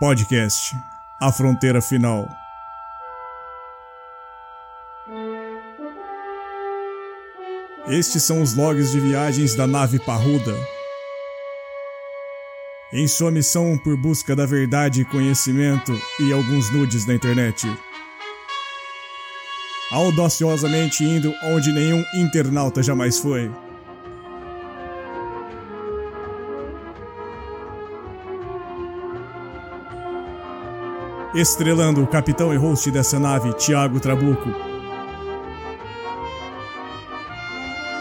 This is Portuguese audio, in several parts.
Podcast A Fronteira Final. Estes são os logs de viagens da nave Parruda. Em sua missão por busca da verdade e conhecimento e alguns nudes na internet. Audaciosamente indo onde nenhum internauta jamais foi. Estrelando o capitão e host dessa nave, Tiago Trabuco.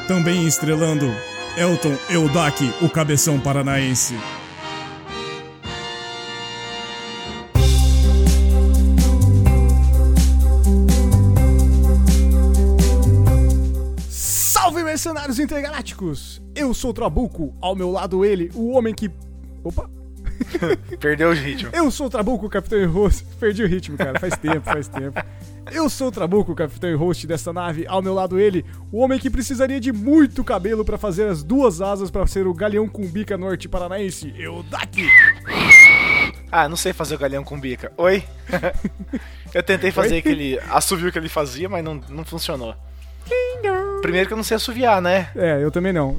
Também estrelando Elton Eudac, o cabeção paranaense. Salve mercenários intergalácticos! Eu sou o Trabuco, ao meu lado ele, o homem que. Perdeu o ritmo. Eu sou o Trabuco, capitão e host. Perdi o ritmo, cara. Faz tempo, faz tempo. Eu sou o Trabuco, capitão e host dessa nave. Ao meu lado ele, o homem que precisaria de muito cabelo para fazer as duas asas para ser o galeão com bica norte paranaense. Eu daqui. Ah, não sei fazer o galinhão com bica. Oi? eu tentei fazer Oi? aquele assovio que ele fazia, mas não, não funcionou. Primeiro que eu não sei assoviar, né? É, eu também não.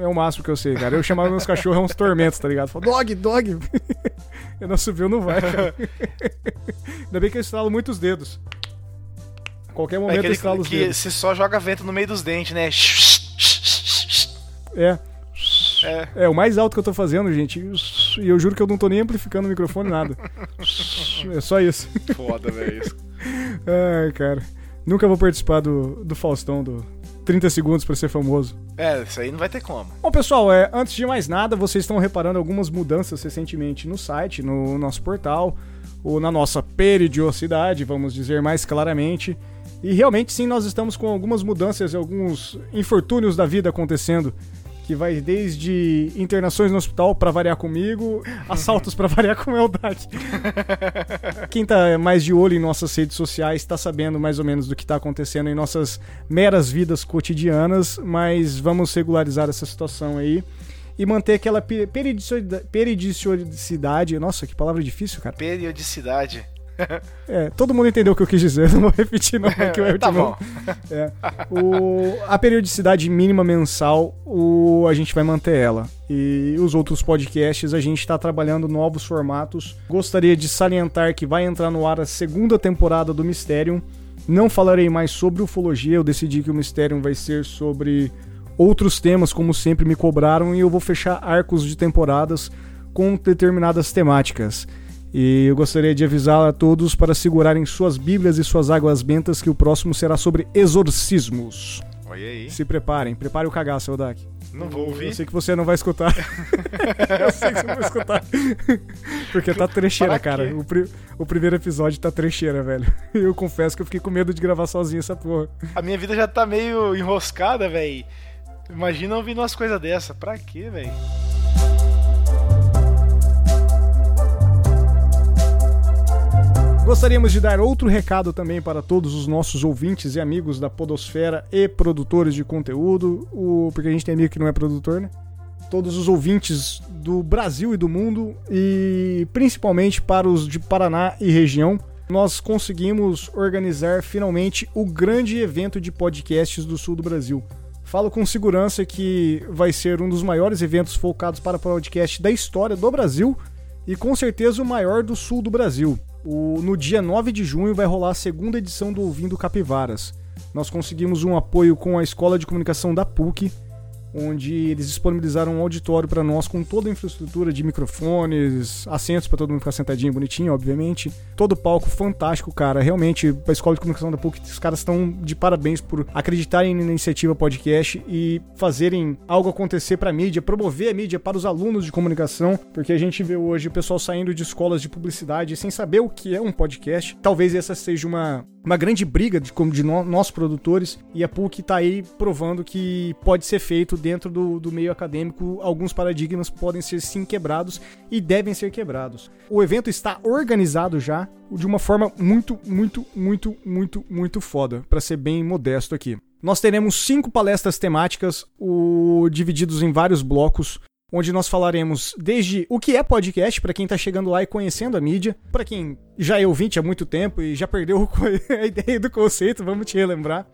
É o máximo que eu sei, cara. Eu chamava meus cachorros uns tormentos, tá ligado? Falo, dog, dog. eu não subiu, não vai, cara. Ainda bem que eu estralo muitos dedos. A qualquer É momento eu aquele estralo os que dedos. você só joga vento no meio dos dentes, né? É. É. É, o mais alto que eu tô fazendo, gente. E eu juro que eu não tô nem amplificando o microfone, nada. É só isso. Foda, velho. Ai, cara. Nunca vou participar do, do Faustão, do 30 segundos pra ser famoso. É, isso aí não vai ter como. Bom, pessoal, é, antes de mais nada, vocês estão reparando algumas mudanças recentemente no site, no nosso portal, ou na nossa peridiosidade, vamos dizer mais claramente. E realmente, sim, nós estamos com algumas mudanças e alguns infortúnios da vida acontecendo. Que vai desde internações no hospital pra variar comigo, assaltos pra variar com o Eldak. Quem tá mais de olho em nossas redes sociais tá sabendo mais ou menos do que tá acontecendo em nossas meras vidas cotidianas, mas vamos regularizar essa situação aí e manter aquela pe- periodicidade, periodicidade. Nossa, que palavra difícil, cara. Periodicidade. É, todo mundo entendeu o que eu quis dizer, não vou repetir não, que eu erro tá bom. É. O, a periodicidade mínima mensal, o, a gente vai manter ela. E os outros podcasts, a gente está trabalhando novos formatos. Gostaria de salientar que vai entrar no ar a segunda temporada do Mysterium. Não falarei mais sobre ufologia, eu decidi que o Mysterium vai ser sobre outros temas, como sempre me cobraram, e eu vou fechar arcos de temporadas com determinadas temáticas. E eu gostaria de avisar a todos para segurarem suas bíblias e suas águas bentas que o próximo será sobre exorcismos. Olha aí. Se preparem, prepare o cagaço, Eldak. Não vou Eu ouvir. sei que você não vai escutar. eu sei que você não vai escutar. Porque tá trecheira, cara. O, pri- o primeiro episódio tá trecheira, velho. Eu confesso que eu fiquei com medo de gravar sozinho essa porra. A minha vida já tá meio enroscada, velho. Imagina ouvindo umas coisas dessa. Pra quê, velho? Gostaríamos de dar outro recado também para todos os nossos ouvintes e amigos da Podosfera e produtores de conteúdo, o... porque a gente tem amigo que não é produtor, né? Todos os ouvintes do Brasil e do mundo, e principalmente para os de Paraná e região, nós conseguimos organizar finalmente o grande evento de podcasts do sul do Brasil. Falo com segurança que vai ser um dos maiores eventos focados para podcast da história do Brasil e com certeza o maior do sul do Brasil. O- no dia 9 de junho vai rolar a segunda edição do Ouvindo Capivaras. Nós conseguimos um apoio com a Escola de Comunicação da PUC, onde eles disponibilizaram um auditório para nós com toda a infraestrutura de microfones, assentos para todo mundo ficar sentadinho, bonitinho, obviamente. Todo palco fantástico, cara. Realmente, a Escola de Comunicação da PUC, os caras estão de parabéns por acreditarem na iniciativa podcast e fazerem algo acontecer para a mídia, promover a mídia para os alunos de comunicação, porque a gente vê hoje o pessoal saindo de escolas de publicidade sem saber o que é um podcast. Talvez essa seja uma uma grande briga de, como de nó- nós produtores e a PUC tá aí provando que pode ser feito dentro do, do meio acadêmico. Alguns paradigmas podem ser sim quebrados e devem ser quebrados. O evento está organizado já de uma forma muito, muito, muito, muito, muito foda, para ser bem modesto aqui. Nós teremos cinco palestras temáticas, o, divididos em vários blocos. Onde nós falaremos desde o que é podcast para quem tá chegando lá e conhecendo a mídia, para quem já é ouvinte há muito tempo e já perdeu a ideia do conceito, vamos te relembrar.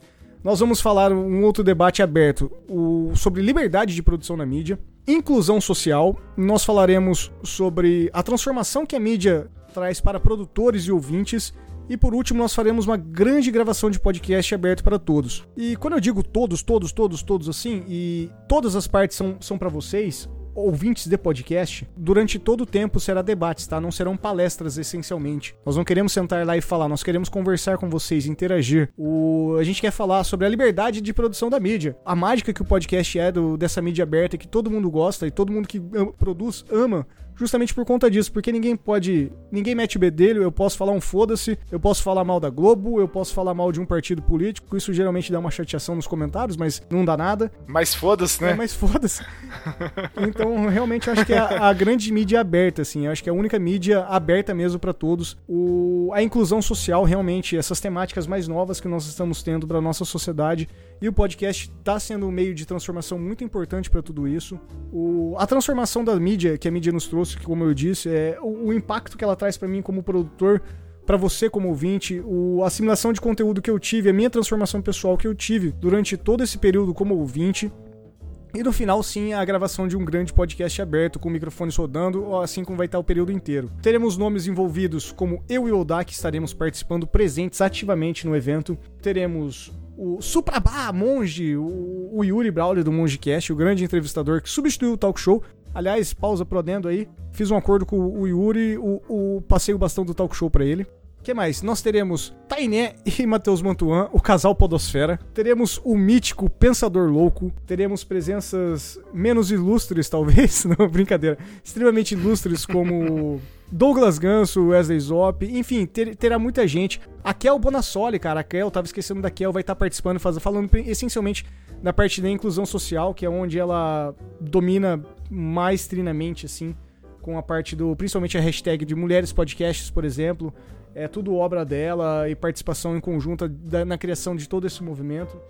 Nós vamos falar um outro debate aberto o, sobre liberdade de produção na mídia, inclusão social. Nós falaremos sobre a transformação que a mídia traz para produtores e ouvintes. E por último, nós faremos uma grande gravação de podcast aberto para todos. E quando eu digo todos, todos, todos, todos assim, e todas as partes são, são para vocês, ouvintes de podcast, durante todo o tempo será debates, tá? Não serão palestras essencialmente. Nós não queremos sentar lá e falar, nós queremos conversar com vocês, interagir. O... A gente quer falar sobre a liberdade de produção da mídia. A mágica que o podcast é do, dessa mídia aberta que todo mundo gosta e todo mundo que produz ama justamente por conta disso, porque ninguém pode, ninguém mete bedelho, eu posso falar um foda-se, eu posso falar mal da Globo, eu posso falar mal de um partido político, isso geralmente dá uma chateação nos comentários, mas não dá nada. Mas foda-se, né? É, mas foda-se. então, realmente, eu acho que é a, a, grande mídia aberta, assim, eu acho que é a única mídia aberta mesmo para todos. O, a inclusão social, realmente, essas temáticas mais novas que nós estamos tendo para nossa sociedade, e o podcast está sendo um meio de transformação muito importante para tudo isso. O, a transformação da mídia, que a mídia nos trouxe, como eu disse, é o, o impacto que ela traz para mim como produtor, para você como ouvinte, o, a assimilação de conteúdo que eu tive, a minha transformação pessoal que eu tive durante todo esse período como ouvinte. E no final, sim, a gravação de um grande podcast aberto, com microfones rodando, assim como vai estar o período inteiro. Teremos nomes envolvidos como eu e o Oda, que estaremos participando presentes ativamente no evento. Teremos o Suprabá Monge, o, o Yuri Brawley do Mongecast, o grande entrevistador que substituiu o talk show. Aliás, pausa pro adendo aí. Fiz um acordo com o Yuri, o, o passei o bastão do talk show para ele. que mais? Nós teremos Tainé e Matheus Mantuan, o casal Podosfera. Teremos o mítico Pensador Louco. Teremos presenças menos ilustres, talvez. Não, brincadeira. Extremamente ilustres, como Douglas Ganso, Wesley Zop, enfim, ter, terá muita gente. A Kel Bonassoli, cara, a Kel, tava esquecendo da Kel, vai estar tá participando, faz, falando essencialmente da parte da inclusão social, que é onde ela domina mais trinamente, assim, com a parte do, principalmente a hashtag de mulheres podcasts, por exemplo, é tudo obra dela e participação em conjunta da, na criação de todo esse movimento.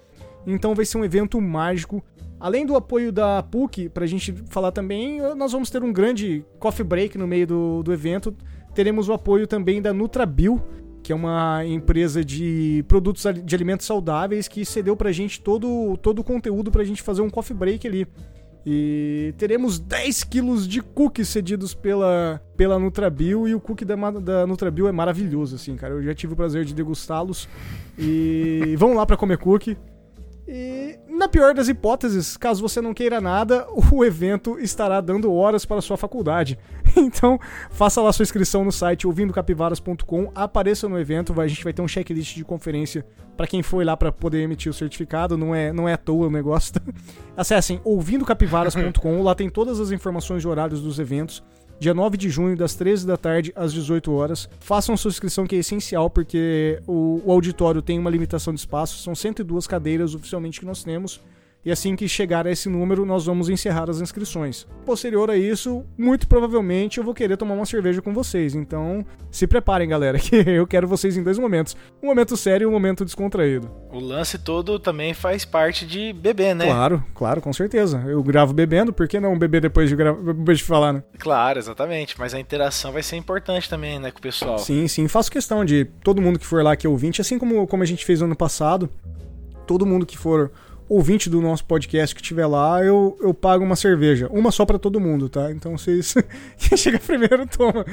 Então vai ser um evento mágico. Além do apoio da PUC, pra gente falar também, nós vamos ter um grande coffee break no meio do, do evento. Teremos o apoio também da Nutrabil, que é uma empresa de produtos de alimentos saudáveis que cedeu pra gente todo, todo o conteúdo pra gente fazer um coffee break ali. E teremos 10 quilos de cookies cedidos pela, pela Nutrabil e o cookie da, da Nutrabil é maravilhoso, assim, cara. Eu já tive o prazer de degustá-los. E vão lá para comer cookie. E, na pior das hipóteses, caso você não queira nada, o evento estará dando horas para sua faculdade. Então, faça lá sua inscrição no site ouvindocapivaras.com, apareça no evento, a gente vai ter um checklist de conferência para quem foi lá para poder emitir o certificado, não é, não é à toa o negócio. Acessem ouvindocapivaras.com, lá tem todas as informações de horários dos eventos dia 9 de junho, das 13 da tarde às 18 horas. Façam sua inscrição, que é essencial, porque o, o auditório tem uma limitação de espaço, são 102 cadeiras oficialmente que nós temos e assim que chegar a esse número, nós vamos encerrar as inscrições. Posterior a isso, muito provavelmente eu vou querer tomar uma cerveja com vocês. Então, se preparem, galera, que eu quero vocês em dois momentos: um momento sério e um momento descontraído. O lance todo também faz parte de beber, né? Claro, claro, com certeza. Eu gravo bebendo, por que não beber depois de, gra... depois de falar, né? Claro, exatamente. Mas a interação vai ser importante também, né, com o pessoal. Sim, sim. Faço questão de todo mundo que for lá que é ouvinte, assim como, como a gente fez no ano passado, todo mundo que for ouvinte do nosso podcast que estiver lá, eu, eu pago uma cerveja. Uma só para todo mundo, tá? Então vocês. Quem chega primeiro toma.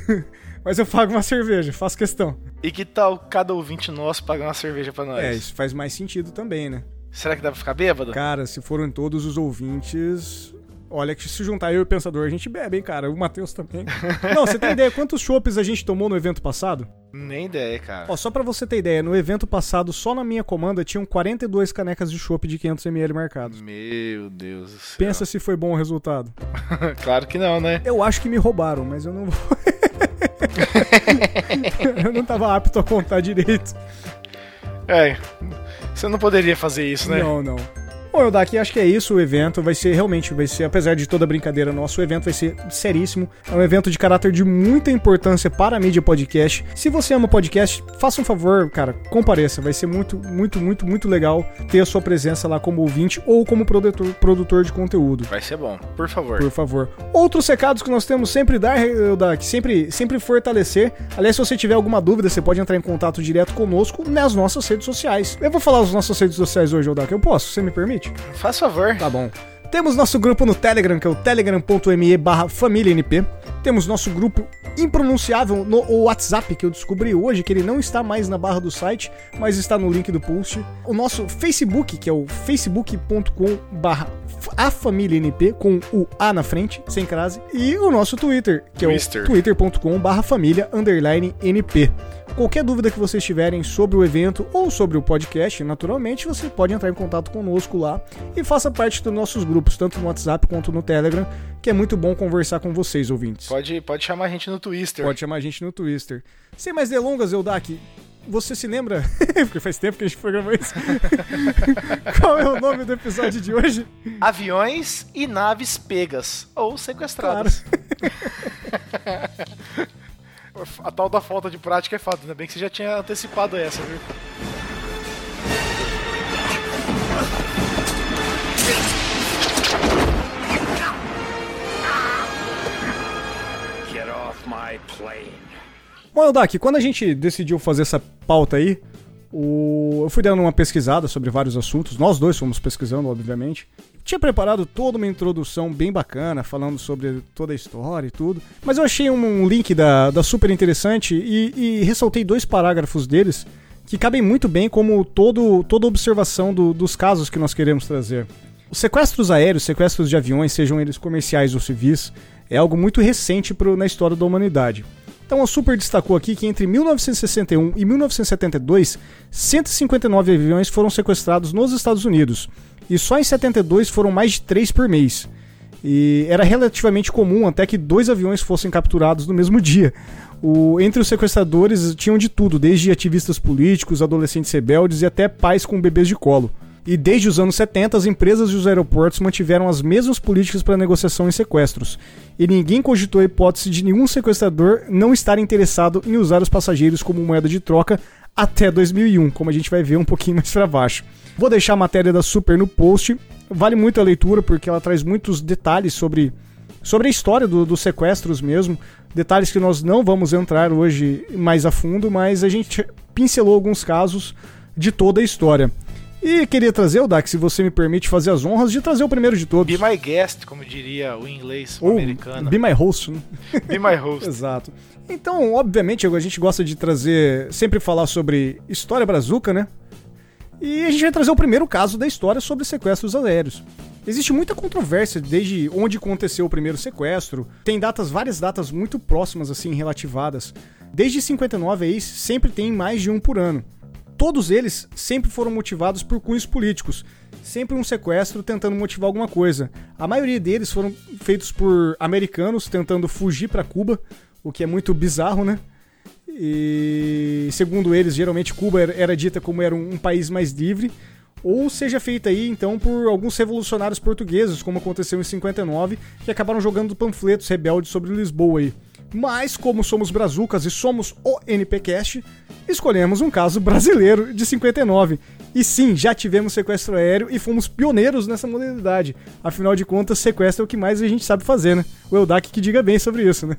Mas eu pago uma cerveja, faço questão. E que tal cada ouvinte nosso pagar uma cerveja para nós? É, isso faz mais sentido também, né? Será que dá pra ficar bêbado? Cara, se foram todos os ouvintes, Olha, que se juntar eu e o Pensador, a gente bebe, hein, cara. O Matheus também. Não, você tem ideia quantos chopes a gente tomou no evento passado? Nem ideia, cara. Ó, só pra você ter ideia, no evento passado, só na minha comanda, tinham 42 canecas de chopp de 500ml marcados. Meu Deus do céu. Pensa se foi bom o resultado. claro que não, né? Eu acho que me roubaram, mas eu não vou... eu não tava apto a contar direito. É, você não poderia fazer isso, né? Não, não. Bom, eu daqui acho que é isso o evento. Vai ser realmente, vai ser, apesar de toda brincadeira, nosso evento vai ser seríssimo. É um evento de caráter de muita importância para a mídia podcast. Se você ama podcast, faça um favor, cara, compareça. Vai ser muito, muito, muito, muito legal ter a sua presença lá como ouvinte ou como produtor, produtor de conteúdo. Vai ser bom, por favor. Por favor. Outros recados que nós temos sempre dar, dar que sempre, sempre fortalecer. Aliás, se você tiver alguma dúvida, você pode entrar em contato direto conosco nas nossas redes sociais. Eu vou falar as nossas redes sociais hoje, Odak. Eu posso? Você me permite? Faz favor. Tá bom. Temos nosso grupo no Telegram, que é o telegram.me barra. Temos nosso grupo impronunciável no WhatsApp, que eu descobri hoje, que ele não está mais na barra do site, mas está no link do post. O nosso Facebook, que é o facebook.com barra a família NP, com o A na frente, sem crase. E o nosso Twitter, que Twister. é o twitter.com família underline NP. Qualquer dúvida que vocês tiverem sobre o evento ou sobre o podcast, naturalmente, você pode entrar em contato conosco lá e faça parte dos nossos grupos, tanto no WhatsApp quanto no Telegram, que é muito bom conversar com vocês, ouvintes. Pode, pode chamar a gente no Twister. Pode chamar a gente no Twister. Sem mais delongas, Eudak, você se lembra? Porque faz tempo que a gente programou isso. Qual é o nome do episódio de hoje? Aviões e naves pegas ou sequestradas. A tal da falta de prática é fato, ainda bem que você já tinha antecipado essa, viu? Get off my plane. Bom, Eudak, quando a gente decidiu fazer essa pauta aí, o... eu fui dando uma pesquisada sobre vários assuntos. Nós dois fomos pesquisando, obviamente. Tinha preparado toda uma introdução bem bacana, falando sobre toda a história e tudo. Mas eu achei um, um link da, da super interessante e, e, ressaltei dois parágrafos deles que cabem muito bem como todo, toda observação do, dos casos que nós queremos trazer. Os sequestros aéreos, sequestros de aviões, sejam eles comerciais ou civis, é algo muito recente pro, na história da humanidade. Então a Super destacou aqui que entre 1961 e 1972, 159 aviões foram sequestrados nos Estados Unidos. E só em 72 foram mais de 3 por mês. E era relativamente comum até que dois aviões fossem capturados no mesmo dia. O, entre os sequestradores tinham de tudo, desde ativistas políticos, adolescentes rebeldes e até pais com bebês de colo. E desde os anos 70, as empresas e os aeroportos mantiveram as mesmas políticas para negociação e sequestros. E ninguém cogitou a hipótese de nenhum sequestrador não estar interessado em usar os passageiros como moeda de troca até 2001, como a gente vai ver um pouquinho mais para baixo. Vou deixar a matéria da Super no post. Vale muito a leitura porque ela traz muitos detalhes sobre, sobre a história do, dos sequestros mesmo. Detalhes que nós não vamos entrar hoje mais a fundo, mas a gente pincelou alguns casos de toda a história. E queria trazer, o Dax, se você me permite fazer as honras de trazer o primeiro de todos. Be my guest, como diria o inglês Ou americano. Be my host, né? Be my host. Exato. Então, obviamente, a gente gosta de trazer, sempre falar sobre história brazuca, né? E a gente vai trazer o primeiro caso da história sobre sequestros aéreos. Existe muita controvérsia desde onde aconteceu o primeiro sequestro. Tem datas, várias datas muito próximas, assim, relativadas. Desde 59 aí, sempre tem mais de um por ano. Todos eles sempre foram motivados por cunhos políticos. Sempre um sequestro tentando motivar alguma coisa. A maioria deles foram feitos por americanos tentando fugir para Cuba, o que é muito bizarro, né? E segundo eles, geralmente Cuba era, dita como era um, país mais livre, ou seja feita aí então por alguns revolucionários portugueses, como aconteceu em 59, que acabaram jogando panfletos rebeldes sobre Lisboa aí. Mas, como somos brazucas e somos o NPcast, escolhemos um caso brasileiro de 59. E sim, já tivemos sequestro aéreo e fomos pioneiros nessa modalidade. Afinal de contas, sequestro é o que mais a gente sabe fazer, né? O Eldak que diga bem sobre isso, né?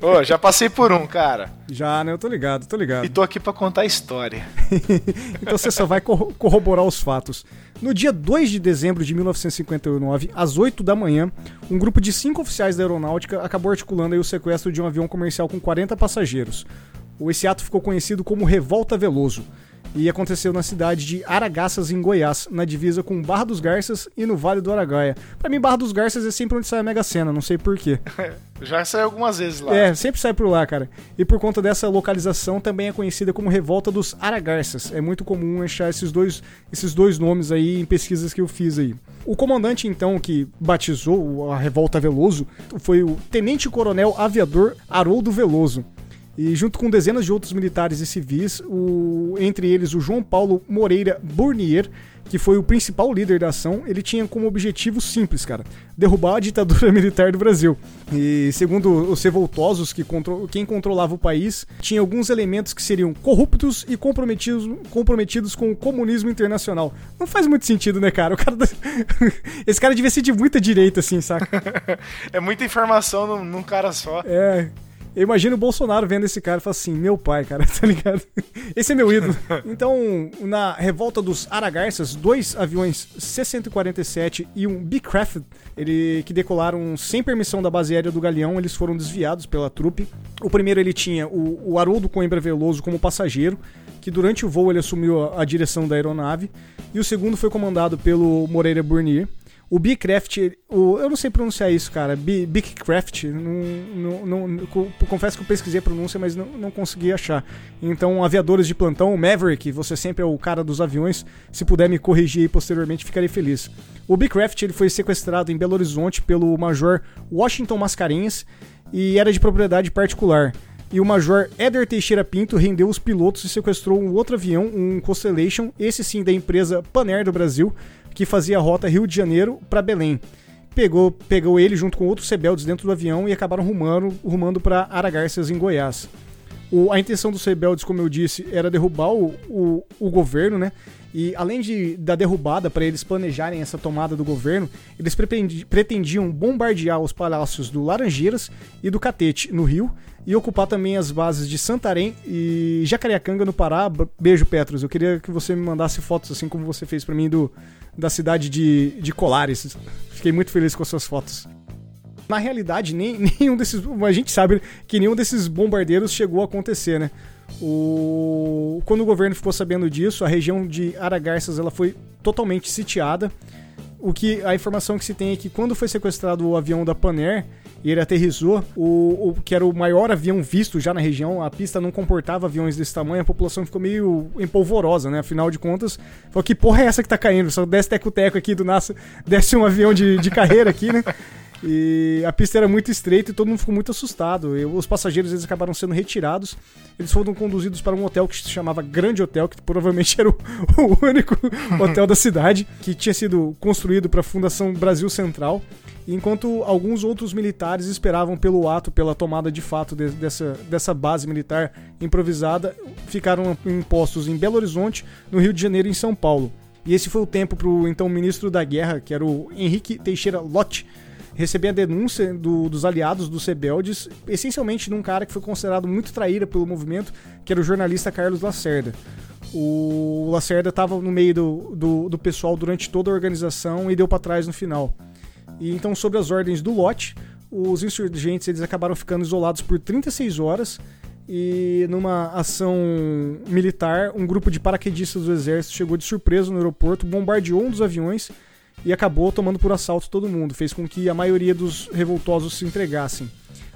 Ô, já passei por um, cara. Já, né? Eu tô ligado, tô ligado. E tô aqui para contar a história. então você só vai corroborar os fatos. No dia 2 de dezembro de 1959, às 8 da manhã, um grupo de cinco oficiais da aeronáutica acabou articulando o sequestro de um avião comercial com 40 passageiros. Esse ato ficou conhecido como Revolta Veloso e aconteceu na cidade de Aragaças, em Goiás, na divisa com Barra dos Garças e no Vale do Aragaia. Para mim, Barra dos Garças é sempre onde sai a Mega Sena, não sei porquê. Já saiu algumas vezes lá. É, sempre sai por lá, cara. E por conta dessa localização também é conhecida como Revolta dos Aragarças. É muito comum achar esses dois, esses dois nomes aí em pesquisas que eu fiz aí. O comandante, então, que batizou a Revolta Veloso foi o Tenente Coronel Aviador Haroldo Veloso. E junto com dezenas de outros militares e civis, o, entre eles o João Paulo Moreira Bournier, que foi o principal líder da ação, ele tinha como objetivo simples, cara, derrubar a ditadura militar do Brasil. E segundo os revoltosos que contro quem controlava o país, tinha alguns elementos que seriam corruptos e comprometidos, comprometidos com o comunismo internacional. Não faz muito sentido, né, cara? O cara Esse cara devia ser de muita direita, assim, saca? é muita informação num, num cara só. É. Eu imagino o Bolsonaro vendo esse cara e falando assim: meu pai, cara, tá ligado? Esse é meu ídolo. Então, na revolta dos Aragarças, dois aviões C-147 e um Beecraft, ele, que decolaram sem permissão da base aérea do Galeão, eles foram desviados pela trupe. O primeiro ele tinha o, o Haroldo Coimbra Veloso como passageiro, que durante o voo ele assumiu a, a direção da aeronave. E o segundo foi comandado pelo Moreira Burnier. O Beecraft, o, eu não sei pronunciar isso, cara. Beecraft, confesso que eu pesquisei a pronúncia, mas não, não consegui achar. Então, aviadores de plantão, Maverick, você sempre é o cara dos aviões. Se puder me corrigir aí posteriormente, ficarei feliz. O Beecraft ele foi sequestrado em Belo Horizonte pelo Major Washington Mascarenhas e era de propriedade particular e o Major Éder Teixeira Pinto rendeu os pilotos e sequestrou um outro avião, um Constellation, esse sim da empresa Panair do Brasil, que fazia a rota Rio de Janeiro para Belém. Pegou, pegou ele junto com outros rebeldes dentro do avião e acabaram rumando, rumando para Aragarças, em Goiás. O, a intenção dos rebeldes, como eu disse, era derrubar o, o, o governo, né? E além de, da derrubada, para eles planejarem essa tomada do governo, eles pretendiam bombardear os palácios do Laranjeiras e do Catete, no Rio, e ocupar também as bases de Santarém e Jacareacanga, no Pará. Beijo, Petros. Eu queria que você me mandasse fotos, assim como você fez para mim, do, da cidade de, de Colares. Fiquei muito feliz com as suas fotos. Na realidade, nem, nenhum desses. A gente sabe que nenhum desses bombardeiros chegou a acontecer, né? O, quando o governo ficou sabendo disso, a região de Aragarças ela foi totalmente sitiada. O que a informação que se tem é que quando foi sequestrado o avião da Panair, e ele aterrissou, o, o, que era o maior avião visto já na região, a pista não comportava aviões desse tamanho, a população ficou meio empolvorosa, né? Afinal de contas, falou, que porra é essa que tá caindo? Só desce teco-teco aqui do NASA, desce um avião de, de carreira aqui, né? E a pista era muito estreita e todo mundo ficou muito assustado. E os passageiros eles acabaram sendo retirados. Eles foram conduzidos para um hotel que se chamava Grande Hotel, que provavelmente era o, o único hotel da cidade, que tinha sido construído para a Fundação Brasil Central. Enquanto alguns outros militares esperavam pelo ato, pela tomada de fato de, dessa, dessa base militar improvisada, ficaram em postos em Belo Horizonte, no Rio de Janeiro e em São Paulo. E esse foi o tempo para o então ministro da Guerra, que era o Henrique Teixeira Lott, receber a denúncia do, dos aliados dos rebeldes, essencialmente de um cara que foi considerado muito traíra pelo movimento, que era o jornalista Carlos Lacerda. O Lacerda estava no meio do, do, do, pessoal durante toda a organização e deu para trás no final. E então, sob as ordens do Lote, os insurgentes eles acabaram ficando isolados por 36 horas e numa ação militar, um grupo de paraquedistas do exército chegou de surpresa no aeroporto, bombardeou um dos aviões e acabou tomando por assalto todo mundo, fez com que a maioria dos revoltosos se entregassem.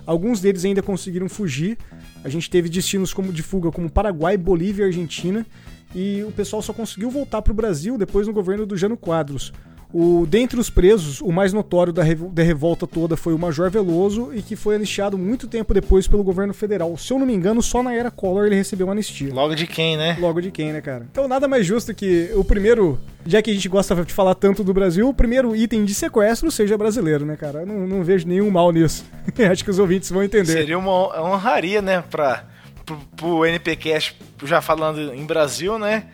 Alguns deles ainda conseguiram fugir. A gente teve destinos como de fuga como Paraguai, Bolívia e Argentina, e o pessoal só conseguiu voltar para o Brasil depois no governo do Jano Quadros. O, dentre os presos, o mais notório da, da, revolta toda foi o Major Veloso e que foi anistiado muito tempo depois pelo governo federal. Se eu não me engano, só na era Collor ele recebeu anistia. Logo de quem, né? Logo de quem, né, cara? Então nada mais justo que o primeiro, já que a gente gosta de falar tanto do Brasil, o primeiro item de sequestro seja brasileiro, né, cara? Eu não, não vejo nenhum mal nisso. Acho que os ouvintes vão entender. Seria uma honraria, né, pra, pro, pro NPcast, já falando em Brasil, né?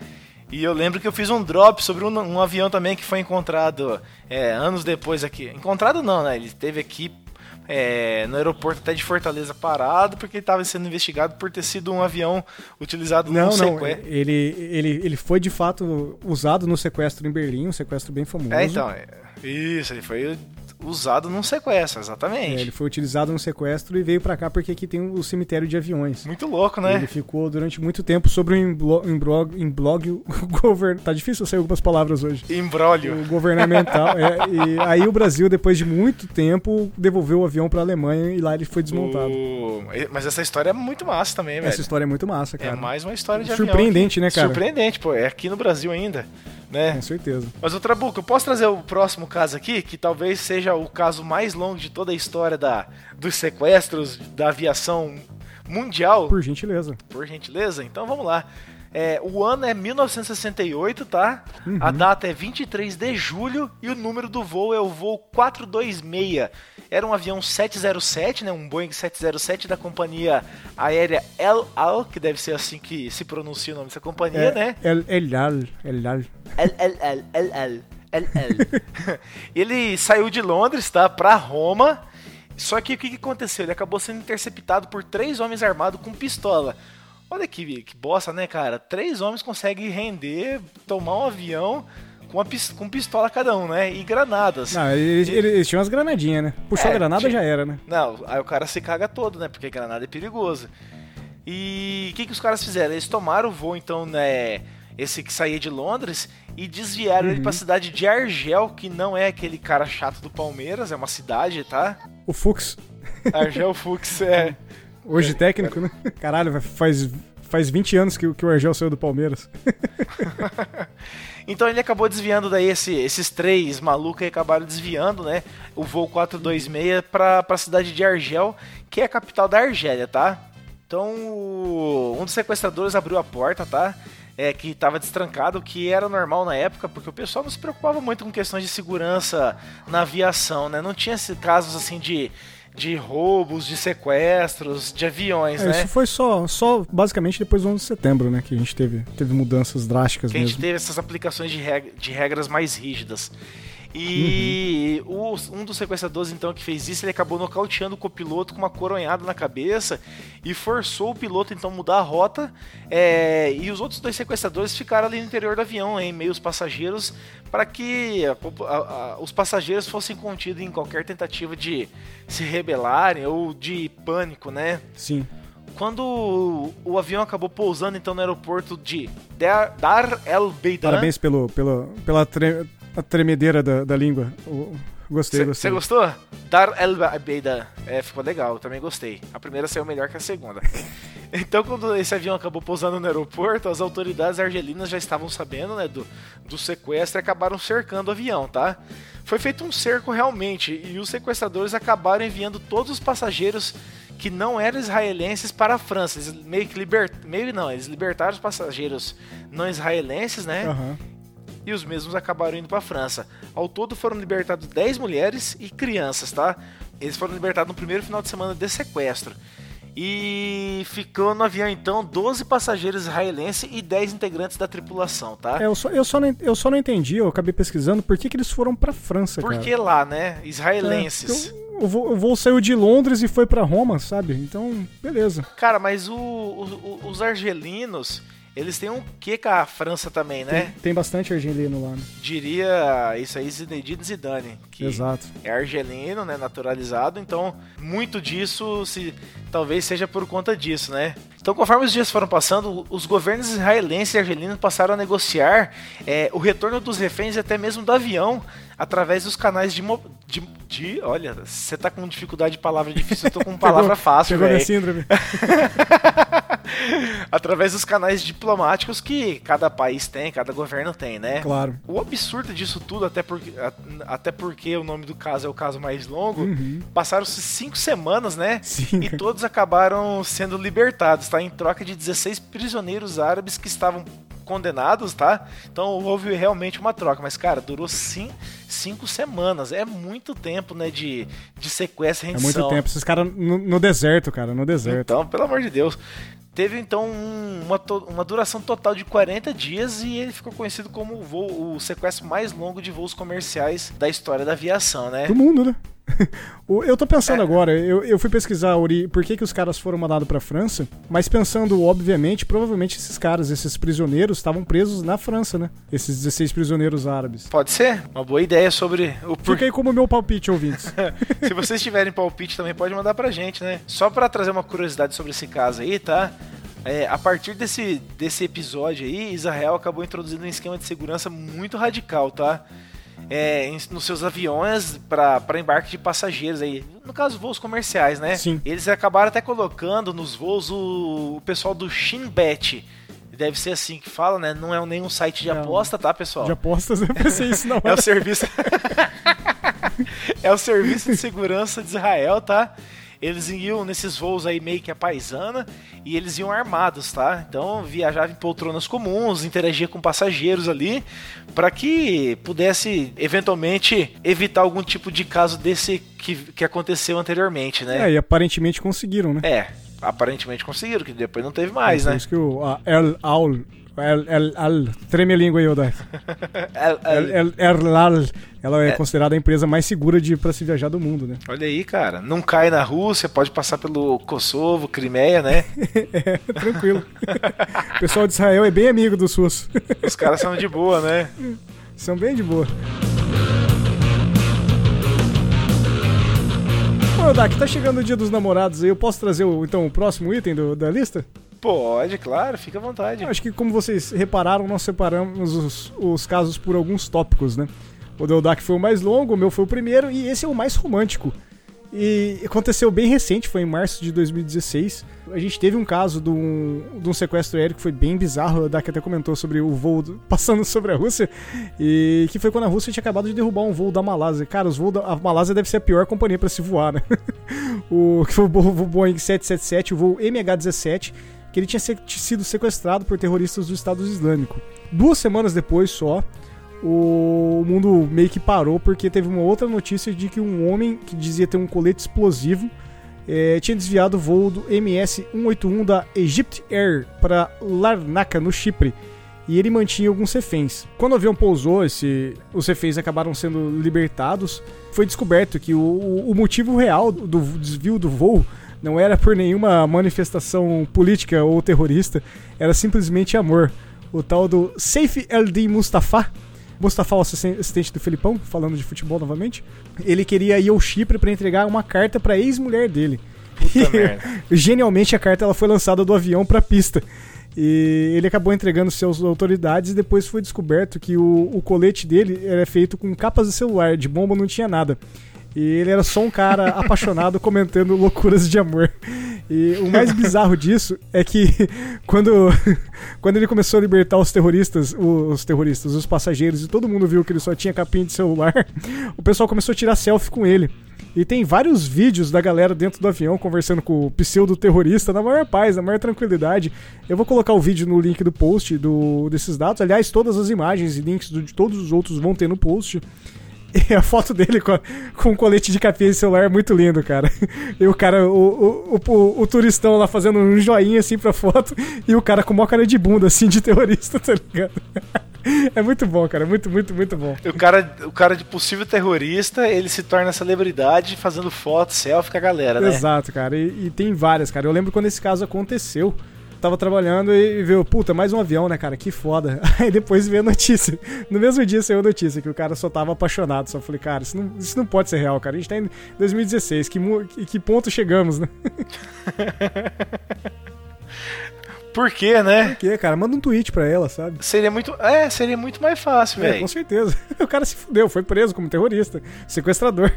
E eu lembro que eu fiz um drop sobre um, um avião também que foi encontrado é, anos depois aqui. Encontrado não, né? Ele esteve aqui é, no aeroporto até de Fortaleza parado, porque ele estava sendo investigado por ter sido um avião utilizado não, no sequestro. Não, ele, ele, ele foi de fato usado no sequestro em Berlim, um sequestro bem famoso. É, então, é, isso, ele foi usado num sequestro, exatamente. É, ele foi utilizado num sequestro e veio para cá porque aqui tem o cemitério de aviões. Muito louco, né? Ele ficou durante muito tempo sobre o emblog, emblog govern... tá difícil sair algumas palavras hoje. Embrólio. O governamental. é, e aí o Brasil, depois de muito tempo, devolveu o avião para a Alemanha e lá ele foi desmontado. O... Mas essa história é muito massa também, velho. Essa história é muito massa, cara. É mais uma história de Surpreendente, avião. né, cara? Surpreendente, pô. É aqui no Brasil ainda né? Com certeza. Mas o Trabuco, eu posso trazer o próximo caso aqui, que talvez seja o caso mais longo de toda a história da, dos sequestros da aviação mundial. Por gentileza. Por gentileza? Então vamos lá. É, o ano é 1968, tá? Uhum. A data é 23 de julho e o número do voo é o voo 426. Era um avião 707, né? Um Boeing 707 da companhia aérea El Al, que deve ser assim que se pronuncia o nome dessa companhia, é, né? El, El Al, El Al. El, El, El, El, El. El, El. Ele saiu de Londres, tá? Pra Roma. Só que o que, que aconteceu? Ele acabou sendo interceptado por três homens armados com pistola. Olha que, que bosta, né, cara? Três homens conseguem render, tomar um avião com, uma, com pistola cada um, né? E granadas. Não, eles, e... eles tinham umas granadinhas, né? Puxou é, a granada, tinha... já era, né? Não, aí o cara se caga todo, né? Porque granada é perigoso. E o que, que os caras fizeram? Eles tomaram o voo, então, né? Esse que saía de Londres e desviaram uhum. ele pra cidade de Argel, que não é aquele cara chato do Palmeiras, é uma cidade, tá? O Fux. Argel Fux, é. Hoje é, técnico, né? Caralho, faz, faz 20 anos que, que o Argel saiu do Palmeiras. então ele acabou desviando daí esse, esses três malucos aí acabaram desviando, né? O voo 426 pra, pra cidade de Argel, que é a capital da Argélia, tá? Então um dos sequestradores abriu a porta, tá? É, que estava destrancado, que era normal na época, porque o pessoal não se preocupava muito com questões de segurança na aviação, né? Não tinha casos assim de de roubos, de sequestros, de aviões, é, né? Isso foi só, só basicamente depois do 11 de setembro, né? Que a gente teve, teve mudanças drásticas que mesmo. a gente teve essas aplicações de, reg de regras mais rígidas. E uhum. o, um dos sequestradores, então, que fez isso, ele acabou nocauteando o copiloto com uma coronhada na cabeça e forçou o piloto, então, mudar a rota. É, e os outros dois sequestradores ficaram ali no interior do avião, em meio aos passageiros, para que a, a, a, os passageiros fossem contidos em qualquer tentativa de se rebelarem ou de pânico, né? Sim. Quando o, avião acabou pousando então no aeroporto de Dar, Dar El Beidan. Parabéns pelo, pelo, pela tre a tremedeira da, da língua. Gostei, cê, gostei. Você gostou? Dar El Beida. É, ficou legal, também gostei. A primeira saiu melhor que a segunda. então, quando esse avião acabou pousando no aeroporto, as autoridades argelinas já estavam sabendo, né, do, do sequestro e acabaram cercando o avião, tá? Foi feito um cerco realmente e os sequestradores acabaram enviando todos os passageiros que não eram israelenses para a França. Eles meio que libertaram. Meio não, eles libertaram os passageiros não israelenses, né? Uhum e os mesmos acabaram indo para a França. Ao todo foram libertados 10 mulheres e crianças, tá? Eles foram libertados no primeiro final de semana de sequestro. E ficou no avião então 12 passageiros israelenses e 10 integrantes da tripulação, tá? É, eu, só, eu, só não, eu só não entendi, eu acabei pesquisando por que, que eles foram pra França, Por que lá, né? Israelenses. É, eu, o, voo, o voo saiu de Londres e foi para Roma, sabe? Então, beleza. Cara, mas o, o, os argelinos eles têm um que com a França também, né? Tem, tem bastante argelino lá, né? Diria isso aí Zinedine Zidane, que Exato. é argelino, né, naturalizado, então muito disso se talvez seja por conta disso, né? Então, conforme os dias foram passando, os governos israelenses e argelinos passaram a negociar é, o retorno dos reféns e até mesmo do avião através dos canais de, de, de olha, você tá com dificuldade de palavra difícil, eu tô com palavra fácil, velho. síndrome. através dos canais diplomáticos que cada país tem, cada governo tem, né? Claro. O absurdo disso tudo, até porque, até porque o nome do caso é o caso mais longo, uhum. passaram-se cinco semanas, né? Sim. E todos acabaram sendo libertados, tá? Em troca de 16 prisioneiros árabes que estavam condenados, tá? Então houve realmente uma troca, mas cara, durou sim, cinco semanas. É muito tempo, né, de, de sequestro e rendição. É muito tempo. Esses caras no, no, deserto, cara, no deserto. Então, pelo amor de Deus. Teve então um, uma, uma duração total de 40 dias e ele ficou conhecido como o, voo, o sequestro mais longo de voos comerciais da história da aviação, né? Do mundo, né? eu tô pensando é. agora, eu, eu fui pesquisar Ori, por que, que os caras foram mandados pra França, mas pensando, obviamente, provavelmente esses caras, esses prisioneiros, estavam presos na França, né? Esses 16 prisioneiros árabes. Pode ser, uma boa ideia sobre o por... Fica aí como meu palpite, ouvintes. Se vocês tiverem palpite também pode mandar pra gente, né? Só para trazer uma curiosidade sobre esse caso aí, tá? É, a partir desse, desse episódio aí, Israel acabou introduzindo um esquema de segurança muito radical, tá? É, nos seus aviões para embarque de passageiros aí. No caso, voos comerciais, né? Sim. Eles acabaram até colocando nos voos o, o pessoal do Shinbet. Deve ser assim que fala, né? Não é nenhum site de aposta, tá, pessoal? De apostas, deve ser isso, não. é o serviço. é o serviço de segurança de Israel, tá? Eles iam nesses voos aí meio que a paisana e eles iam armados, tá? Então viajavam em poltronas comuns, interagia com passageiros ali, para que pudesse eventualmente evitar algum tipo de caso desse que, que aconteceu anteriormente, né? É, e aparentemente conseguiram, né? É, aparentemente conseguiram, que depois não teve mais, é, né? Por isso que o a El El, el, el, treme a língua aí, Odai. El, el, el, ela é, é, considerada a empresa mais segura de para se viajar do mundo, né? Olha aí, cara. Não cai na Rússia, pode passar pelo Kosovo, Crimeia, né? é, tranquilo. o pessoal de Israel é bem amigo dos SUS. Os caras são de boa, né? São bem de boa. Ô, Dak, tá chegando o dia dos namorados aí. Eu posso trazer o, então, o próximo item do, da lista? Pode, claro, fica à vontade. acho que como vocês repararam, nós separamos os, os casos por alguns tópicos, né? O Deodak foi o mais longo, o meu foi o primeiro e esse é o mais romântico. E aconteceu bem recente, foi em março de 2016. A gente teve um caso de um, de um sequestro aéreo que foi bem bizarro. O Dak até comentou sobre o voo do, passando sobre a Rússia. E que foi quando a Rússia tinha acabado de derrubar um voo da Malásia. Cara, os voos da a Malásia deve ser a pior companhia para se voar, né? o que foi o Boeing 777, o voo MH17 que ele tinha sido sequestrado por terroristas do Estado Islâmico. Duas semanas depois só, o mundo meio que parou porque teve uma outra notícia de que um homem que dizia ter um colete explosivo é, tinha desviado o voo do MS-181 da Egypt Air para Larnaca, no Chipre, e ele mantinha alguns reféns. Quando o avião pousou, esse, os reféns acabaram sendo libertados. Foi descoberto que o, o motivo real do desvio do voo não era por nenhuma manifestação política ou terrorista, era simplesmente amor. O tal do Saif El-Din Mustafa, Mustafa, o assistente do Felipão, falando de futebol novamente, ele queria ir ao Chipre para entregar uma carta para ex-mulher dele. E, genialmente a carta ela foi lançada do avião para a pista. E ele acabou entregando seus autoridades e depois foi descoberto que o, o colete dele era feito com capas de celular, de bomba não tinha nada. E ele era só um cara apaixonado comentando loucuras de amor. E o mais bizarro disso é que quando, quando ele começou a libertar os terroristas, os terroristas, os passageiros, e todo mundo viu que ele só tinha capinha de celular, o pessoal começou a tirar selfie com ele. E tem vários vídeos da galera dentro do avião conversando com o pseudo-terrorista na maior paz, na maior tranquilidade. Eu vou colocar o vídeo no link do post do, desses dados. Aliás, todas as imagens e links de todos os outros vão ter no post. E a foto dele com, com um colete de capinha de celular é muito lindo, cara. E o cara, o, o, o, o, turistão lá fazendo um joinha assim pra foto e o cara com uma cara de bunda assim de terrorista, tá ligado? É muito bom, cara. Muito, muito, muito bom. O cara, o cara de possível terrorista, ele se torna celebridade fazendo foto, selfie com a galera, né? Exato, cara. E, e tem várias, cara. Eu lembro quando esse caso aconteceu tava trabalhando e viu, puta, mais um avião, né, cara? Que foda. Aí depois veio a notícia. No mesmo dia saiu a notícia que o cara só tava apaixonado. Só falei, cara, isso não, isso não pode ser real, cara. A gente tá em 2016. Que, que ponto chegamos, né? Por quê, né? Por quê, cara? Manda um tweet pra ela, sabe? Seria muito. É, seria muito mais fácil, velho. É, com certeza. O cara se fudeu, foi preso como terrorista, sequestrador.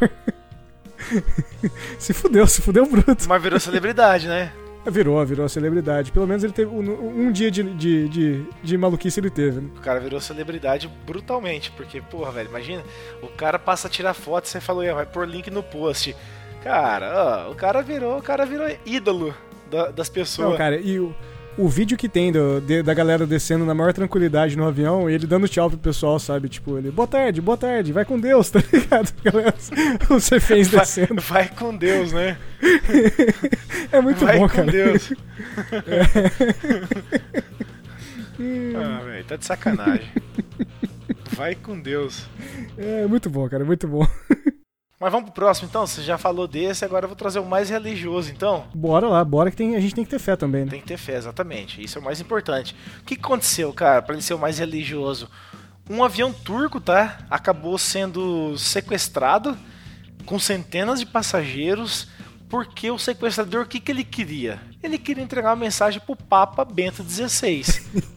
se fudeu, se fudeu bruto. Mas virou celebridade, né? Virou, virou celebridade. Pelo menos ele teve um, um dia de, de, de, de, maluquice ele teve. Né? O cara virou celebridade brutalmente, porque, porra, velho, imagina, o cara passa a tirar foto e você falou, vai pôr link no post. Cara, ó, o cara virou, o cara virou ídolo da, das pessoas. Não, cara, e o o vídeo que tem do, de, da galera descendo na maior tranquilidade no avião, ele dando tchau pro pessoal, sabe? Tipo, ele, boa tarde, boa tarde, vai com Deus, tá ligado? Você fez descendo. Vai, vai, com Deus, né? é muito vai bom, com cara. Deus. É. ah, velho, tá de sacanagem. Vai com Deus. É muito bom, cara, muito bom. Mas vamos pro próximo então? Você já falou desse, agora eu vou trazer o mais religioso então. Bora lá, bora que tem, a gente tem que ter fé também, né? Tem que ter fé, exatamente. Isso é o mais importante. O que aconteceu, cara, para ele ser o mais religioso? Um avião turco, tá? Acabou sendo sequestrado com centenas de passageiros. Porque o sequestrador, o que, que ele queria? Ele queria entregar uma mensagem pro Papa Bento XVI.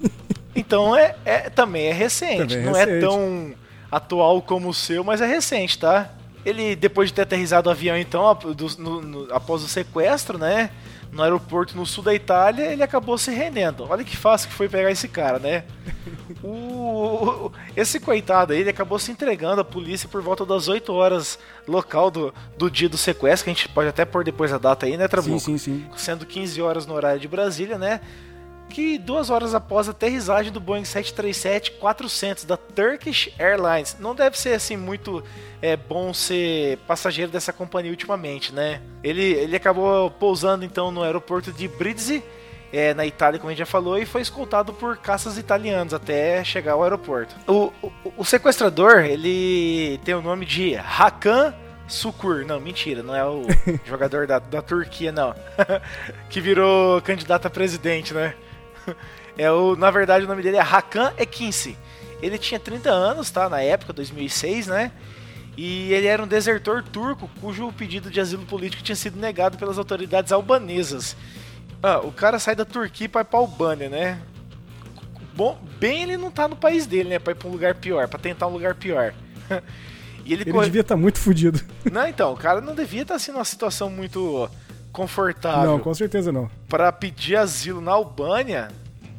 então é, é, também é recente. Também é não é recente. é tão atual como o seu, mas é recente, tá? Ele, depois de ter aterrizado o avião, então, do, no, no, após o sequestro, né? No aeroporto no sul da Itália, ele acabou se rendendo. Olha que fácil que foi pegar esse cara, né? O, esse coitado aí, ele acabou se entregando à polícia por volta das 8 horas local do, do dia do sequestro, que a gente pode até pôr depois a data aí, né, Trabuco? Sim, sim, sim. Sendo 15 horas no horário de Brasília, né? Que duas horas após a aterrissagem do Boeing 737-400 da Turkish Airlines. Não deve ser assim muito é, bom ser passageiro dessa companhia ultimamente, né? Ele, ele acabou pousando então no aeroporto de Brindisi, é, na Itália, como a gente já falou, e foi escoltado por caças italianos até chegar ao aeroporto. O, o, o sequestrador, ele tem o nome de Hakan Sukur. Não, mentira, não é o jogador da, da Turquia, não. que virou candidato a presidente, né? É o, na verdade, o nome dele é Hakan Ekinci. Ele tinha 30 anos, tá? Na época, 2006, né? E ele era um desertor turco cujo pedido de asilo político tinha sido negado pelas autoridades albanesas. Ah, o cara sai da Turquia para ir pra Albânia, né? Bom, bem ele não tá no país dele, né? Pra ir pra um lugar pior, para tentar um lugar pior. e ele, ele corre... devia estar tá muito fodido. Não, então, o cara não devia estar tá, assim numa situação muito confortável. Não, com certeza não. Para pedir asilo na Albânia,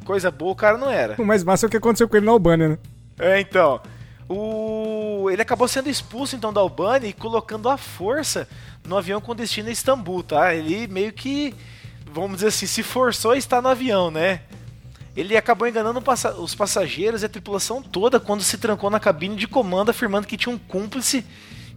coisa boa o cara não era. O mais massa é o que aconteceu com ele na Albânia, né? É, então. O... Ele acabou sendo expulso então da Albânia e colocando a força no avião com destino a Istambul, tá? Ele meio que, vamos dizer assim, se forçou a estar no avião, né? Ele acabou enganando os passageiros e a tripulação toda quando se trancou na cabine de comando, afirmando que tinha um cúmplice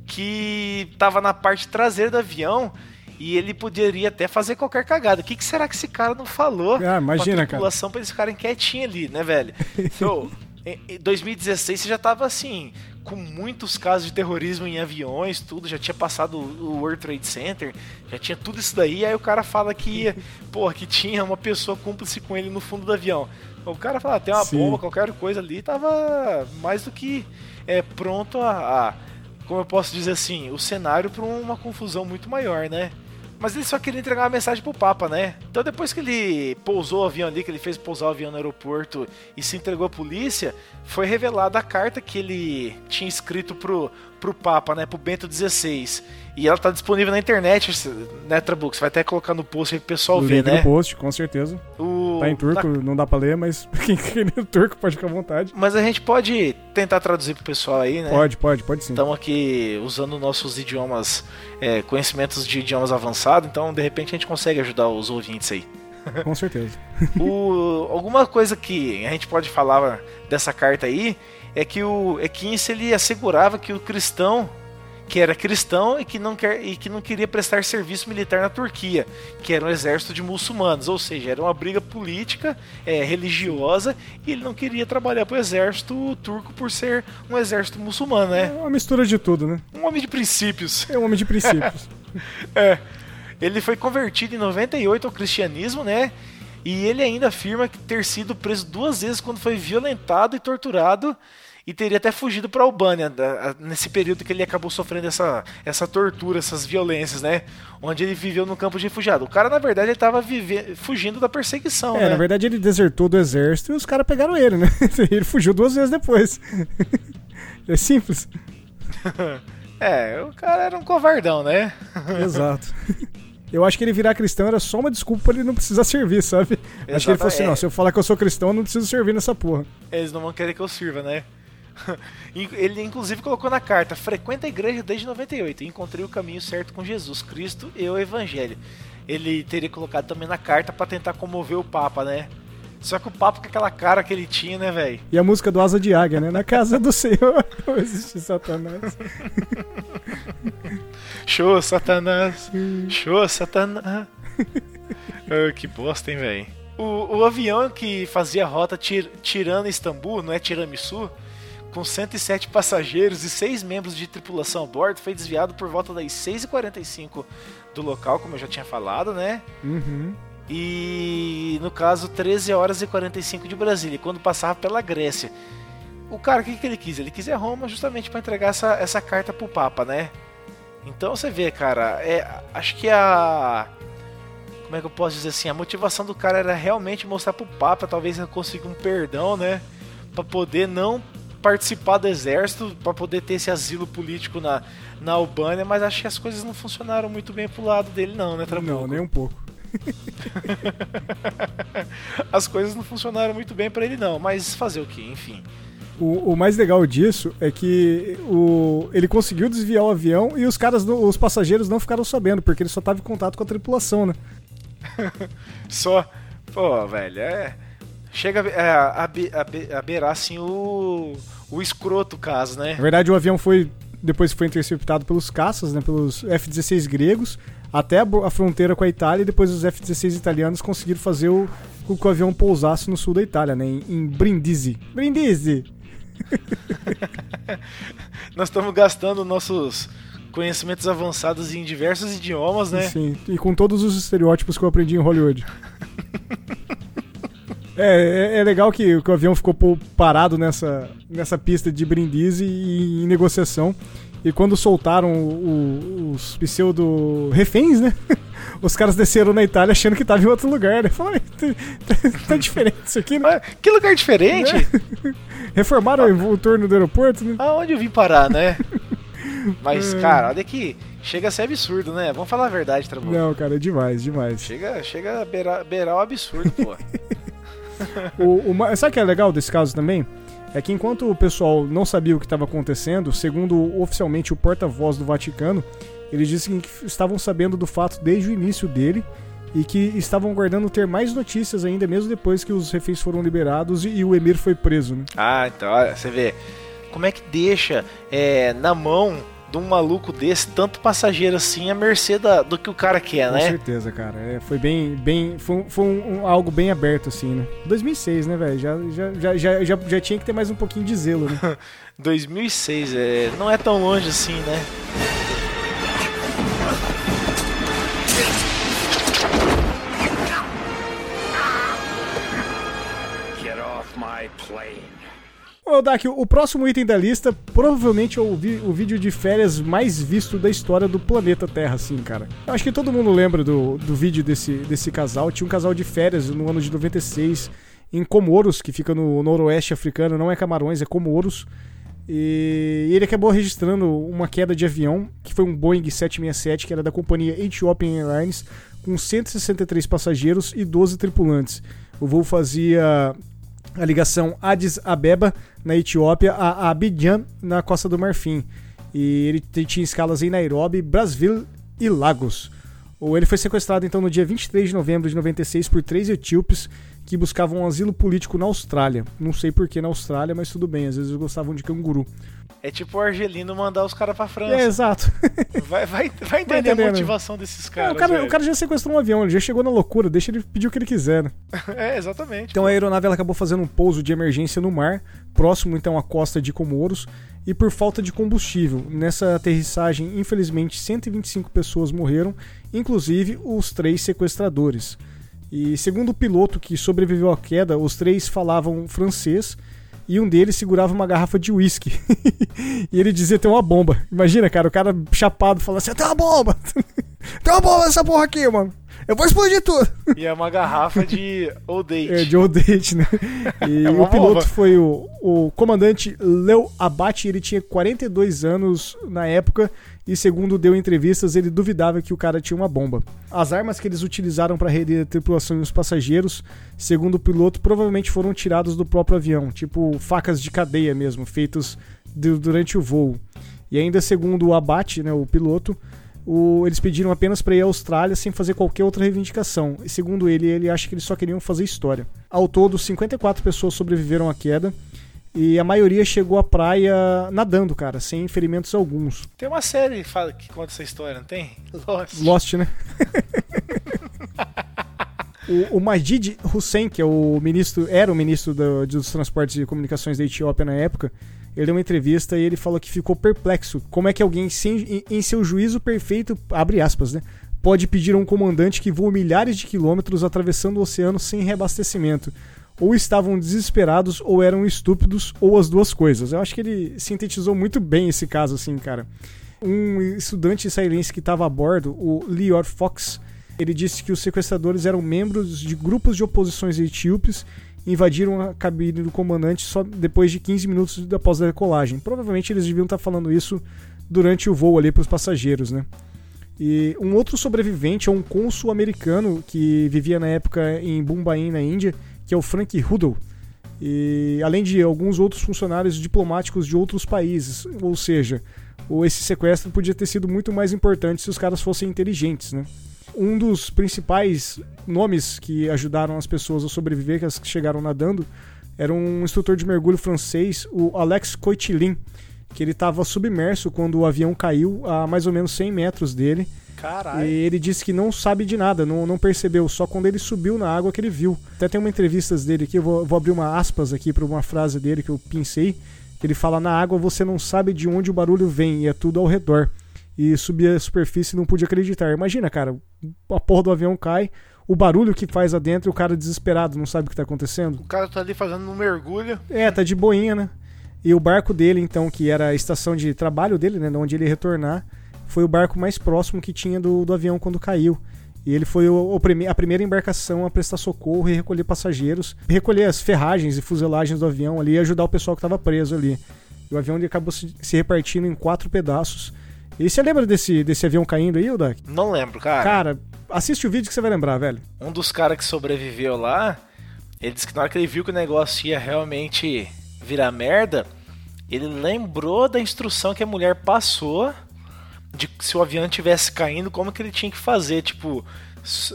que estava na parte traseira do avião e ele poderia até fazer qualquer cagada. O que, que será que esse cara não falou? Ah, imagina, pra tripulação cara. pra eles ficarem quietinhos ali, né, velho? so, em 2016 você já tava assim, com muitos casos de terrorismo em aviões, tudo, já tinha passado o World Trade Center, já tinha tudo isso daí, aí o cara fala que, porra, que tinha uma pessoa cúmplice com ele no fundo do avião. O cara fala, ah, tem uma Sim. bomba, qualquer coisa ali, tava mais do que é, pronto a, a, como eu posso dizer assim, o cenário para uma confusão muito maior, né? Mas ele só queria entregar uma mensagem pro Papa, né? Então depois que ele pousou o avião ali, que ele fez pousar o avião no aeroporto e se entregou à polícia, foi revelada a carta que ele tinha escrito pro, pro Papa, né? Pro Bento XVI. E ela tá disponível na internet, né, Trabuco? Você vai até colocar no post aí pro pessoal ver, né? no post, com certeza. O... Tá em turco, na... não dá pra ler, mas quem quer ler turco pode ficar à vontade. Mas a gente pode tentar traduzir pro pessoal aí, né? Pode, pode, pode sim. Estamos aqui usando nossos idiomas, é, conhecimentos de idiomas avançados, então de repente a gente consegue ajudar os ouvintes aí. Com certeza. o, alguma coisa que a gente pode falar dessa carta aí é que o Equince ele assegurava que o cristão que era cristão e que não, quer, e que não queria prestar serviço militar na Turquia, que era um exército de muçulmanos, ou seja, era uma briga política, é, religiosa, e ele não queria trabalhar para o exército turco por ser um exército muçulmano, né? É uma mistura de tudo, né? Um homem de princípios. É um homem de princípios. é. Ele foi convertido em 98 ao cristianismo, né? E ele ainda afirma ter sido preso duas vezes quando foi violentado e torturado e teria até fugido para a Albânia nesse período que ele acabou sofrendo essa, essa tortura, essas violências, né? Onde ele viveu no campo de refugiado. O cara, na verdade, ele estava fugindo da perseguição. É, né? na verdade, ele desertou do exército e os caras pegaram ele, né? ele fugiu duas vezes depois. é simples. é, o cara era um covardão, né? Exato. Eu acho que ele virar cristão era só uma desculpa pra ele não precisar servir, sabe? Exato, acho que ele falou assim: é. não, se eu falar que eu sou cristão, eu não preciso servir nessa porra. Eles não vão querer que eu sirva, né? Ele inclusive colocou na carta: frequenta a igreja desde 98 e encontrei o caminho certo com Jesus Cristo e o Evangelho. Ele teria colocado também na carta para tentar comover o Papa, né? Só que o Papa com aquela cara que ele tinha, né, velho? E a música do Asa de Águia, né? Na casa do Senhor existe Satanás. Show, Satanás! Show, Satanás! oh, que bosta, hein, velho? O, o avião que fazia a rota tir, tirando Istambul, não é Tiramisu, com 107 passageiros e 6 membros de tripulação a bordo, foi desviado por volta das 6h45 do local, como eu já tinha falado, né? Uhum. E no caso, 13 horas e 45 de Brasília, quando passava pela Grécia. O cara, o que, que ele quis? Ele quis ir a Roma justamente para entregar essa, essa carta pro Papa, né? Então você vê, cara, é, acho que a. Como é que eu posso dizer assim? A motivação do cara era realmente mostrar pro Papa, talvez ele consiga um perdão, né? Pra poder não participar do exército para poder ter esse asilo político na, na Albânia, mas acho que as coisas não funcionaram muito bem pro lado dele, não, né, Trabuco? Não, nem um pouco. as coisas não funcionaram muito bem para ele, não, mas fazer o que, enfim. O, o, mais legal disso é que o, ele conseguiu desviar o avião e os caras, os passageiros não ficaram sabendo, porque ele só estava em contato com a tripulação, né? só. Pô, velho, é. Chega é, a, a, a, beirar assim o, o escroto caso, né? Na verdade, o avião foi. Depois foi interceptado pelos caças, né? Pelos F-16 gregos, até a, a, fronteira com a Itália, e depois os F-16 italianos conseguiram fazer o, com que o avião pousasse no sul da Itália, né? Em, em Brindisi. Brindisi! Nós estamos gastando nossos conhecimentos avançados em diversos idiomas, né? Sim, e com todos os estereótipos que eu aprendi em Hollywood. é, é, é, legal que, que, o avião ficou parado nessa, nessa pista de Brindisi e em negociação. E quando soltaram o, os pseudo-reféns, né? Os caras desceram na Itália achando que tava em outro lugar, né? Falaram, tá, tá, tá, diferente isso aqui, né? Que lugar diferente? Né? Reformaram ah. o turno do aeroporto, né? Aonde eu vim parar, né? Mas, é. cara, olha que chega a ser absurdo, né? Vamos falar a verdade, Trabuco. Não, cara, é demais, demais. Chega, chega a beirar, beirar o absurdo, pô. O, o, sabe o que é legal desse caso também? É que enquanto o pessoal não sabia o que estava acontecendo, segundo oficialmente o porta-voz do Vaticano, eles dizem que estavam sabendo do fato desde o início dele e que estavam guardando ter mais notícias ainda, mesmo depois que os reféns foram liberados e, e o Emir foi preso, né? Ah, então, olha, você vê. Como é que deixa é, na mão de um maluco desse, tanto passageiro assim, a mercê da, do que o cara quer, né? Com certeza, cara. É, foi bem. bem foi foi um, um, algo bem aberto, assim, né? 2006, né, velho? Já, já, já, já, já, já tinha que ter mais um pouquinho de zelo, né? 2006, é, não é tão longe assim, né? Ô, Dak, o próximo item da lista provavelmente é o, o, vídeo de férias mais visto da história do planeta Terra, assim, cara. Eu acho que todo mundo lembra do, do vídeo desse, desse casal. Tinha um casal de férias no ano de 96 em Comoros, que fica no noroeste africano, não é Camarões, é Comoros. E ele acabou registrando uma queda de avião, que foi um Boeing 767, que era da companhia Ethiopian Airlines, com 163 passageiros e 12 tripulantes. O voo fazia a ligação Addis Abeba, na Etiópia, a Abidjan, na Costa do Marfim. E ele tinha escalas em Nairobi, Brasília e Lagos. Ele foi sequestrado então no dia 23 de novembro de 96 por três etíopes que buscavam um asilo político na Austrália. Não sei por que na Austrália, mas tudo bem, às vezes eles gostavam de canguru. É tipo o Argelino mandar os caras pra França. É, exato. Vai, vai, vai entender vai a motivação desses caras. o, cara o, cara, já sequestrou um avião, ele já chegou na loucura, deixa ele pedir o que ele quiser, né? É, exatamente. Então pô. a aeronave acabou fazendo um pouso de emergência no mar, próximo então à costa de Comoros, e por falta de combustível. Nessa aterrissagem, infelizmente, 125 pessoas morreram, inclusive os três sequestradores. E segundo o piloto que sobreviveu à queda, os três falavam francês e um deles segurava uma garrafa de uísque. e ele dizia ter uma bomba. Imagina, cara, o cara chapado falando assim: tem uma bomba! tem uma bomba nessa porra aqui, mano! Eu vou explodir tudo! E é uma garrafa de Old Date. É, de Old Date, né? E é o piloto bomba. foi o, o comandante Leo Abate, ele tinha 42 anos na época e segundo deu entrevistas, ele duvidava que o cara tinha uma bomba. As armas que eles utilizaram para render a tripulação e os passageiros, segundo o piloto, provavelmente foram tiradas do próprio avião, tipo facas de cadeia mesmo, feitas durante o voo. E ainda segundo o Abate, né, o piloto, o, eles pediram apenas para ir à Austrália sem fazer qualquer outra reivindicação. E segundo ele, ele acha que eles só queriam fazer história. Ao todo, 54 pessoas sobreviveram à queda e a maioria chegou à praia nadando, cara, sem ferimentos alguns. Tem uma série que, fala, que conta essa história, não tem? Lost. Lost, né? o, o Majid Hussein, que é o ministro, era o ministro do, dos Transportes e Comunicações da Etiópia na época, ele deu uma entrevista e ele falou que ficou perplexo. Como é que alguém, sem, em, seu juízo perfeito, abre aspas, né? Pode pedir a um comandante que voa milhares de quilômetros atravessando o oceano sem reabastecimento ou estavam desesperados ou eram estúpidos ou as duas coisas. Eu acho que ele sintetizou muito bem esse caso, assim, cara. Um estudante israelense que estava a bordo, o Lior Fox, Ele disse que os sequestradores eram membros de grupos de oposições etíopes invadiram a cabine do comandante só depois de 15 minutos após a decolagem. Provavelmente eles deviam estar falando isso durante o voo ali para os passageiros, né? E um outro sobrevivente é um cônsul americano que vivia na época em Mumbai, na Índia, que é o Frank Huddle. E além de alguns outros funcionários diplomáticos de outros países, ou seja, esse sequestro podia ter sido muito mais importante se os caras fossem inteligentes, né? Um dos principais nomes que ajudaram as pessoas a sobreviver, que as chegaram nadando, era um instrutor de mergulho francês, o Alex Coitilin, que ele estava submerso quando o avião caiu a mais ou menos 100 metros dele. Caralho. E ele disse que não sabe de nada, não, não percebeu, só quando ele subiu na água que ele viu. Até tem uma entrevista dele aqui, eu vou, vou abrir uma aspas aqui para uma frase dele que eu pensei, que ele fala: Na água você não sabe de onde o barulho vem e é tudo ao redor. E subir a superfície não pude acreditar. Imagina, cara, a porra do avião cai, o barulho que faz adentro e o cara desesperado, não sabe o que tá acontecendo. O cara tá ali fazendo um mergulho. É, tá de boinha, né? E o barco dele, então, que era a estação de trabalho dele, né, onde ele ia retornar, foi o barco mais próximo que tinha do, do avião quando caiu. E ele foi o, o prime a primeira embarcação a prestar socorro e recolher passageiros, recolher as ferragens e fuselagens do avião ali e ajudar o pessoal que estava preso ali. E o avião ele acabou se, se repartindo em quatro pedaços. E você lembra desse, desse avião caindo aí, Odak? Não lembro, cara. Cara, assiste o vídeo que você vai lembrar, velho. Um dos caras que sobreviveu lá, ele disse que na hora que ele viu que o negócio ia realmente virar merda, ele lembrou da instrução que a mulher passou de se o avião tivesse caindo, como que ele tinha que fazer, tipo,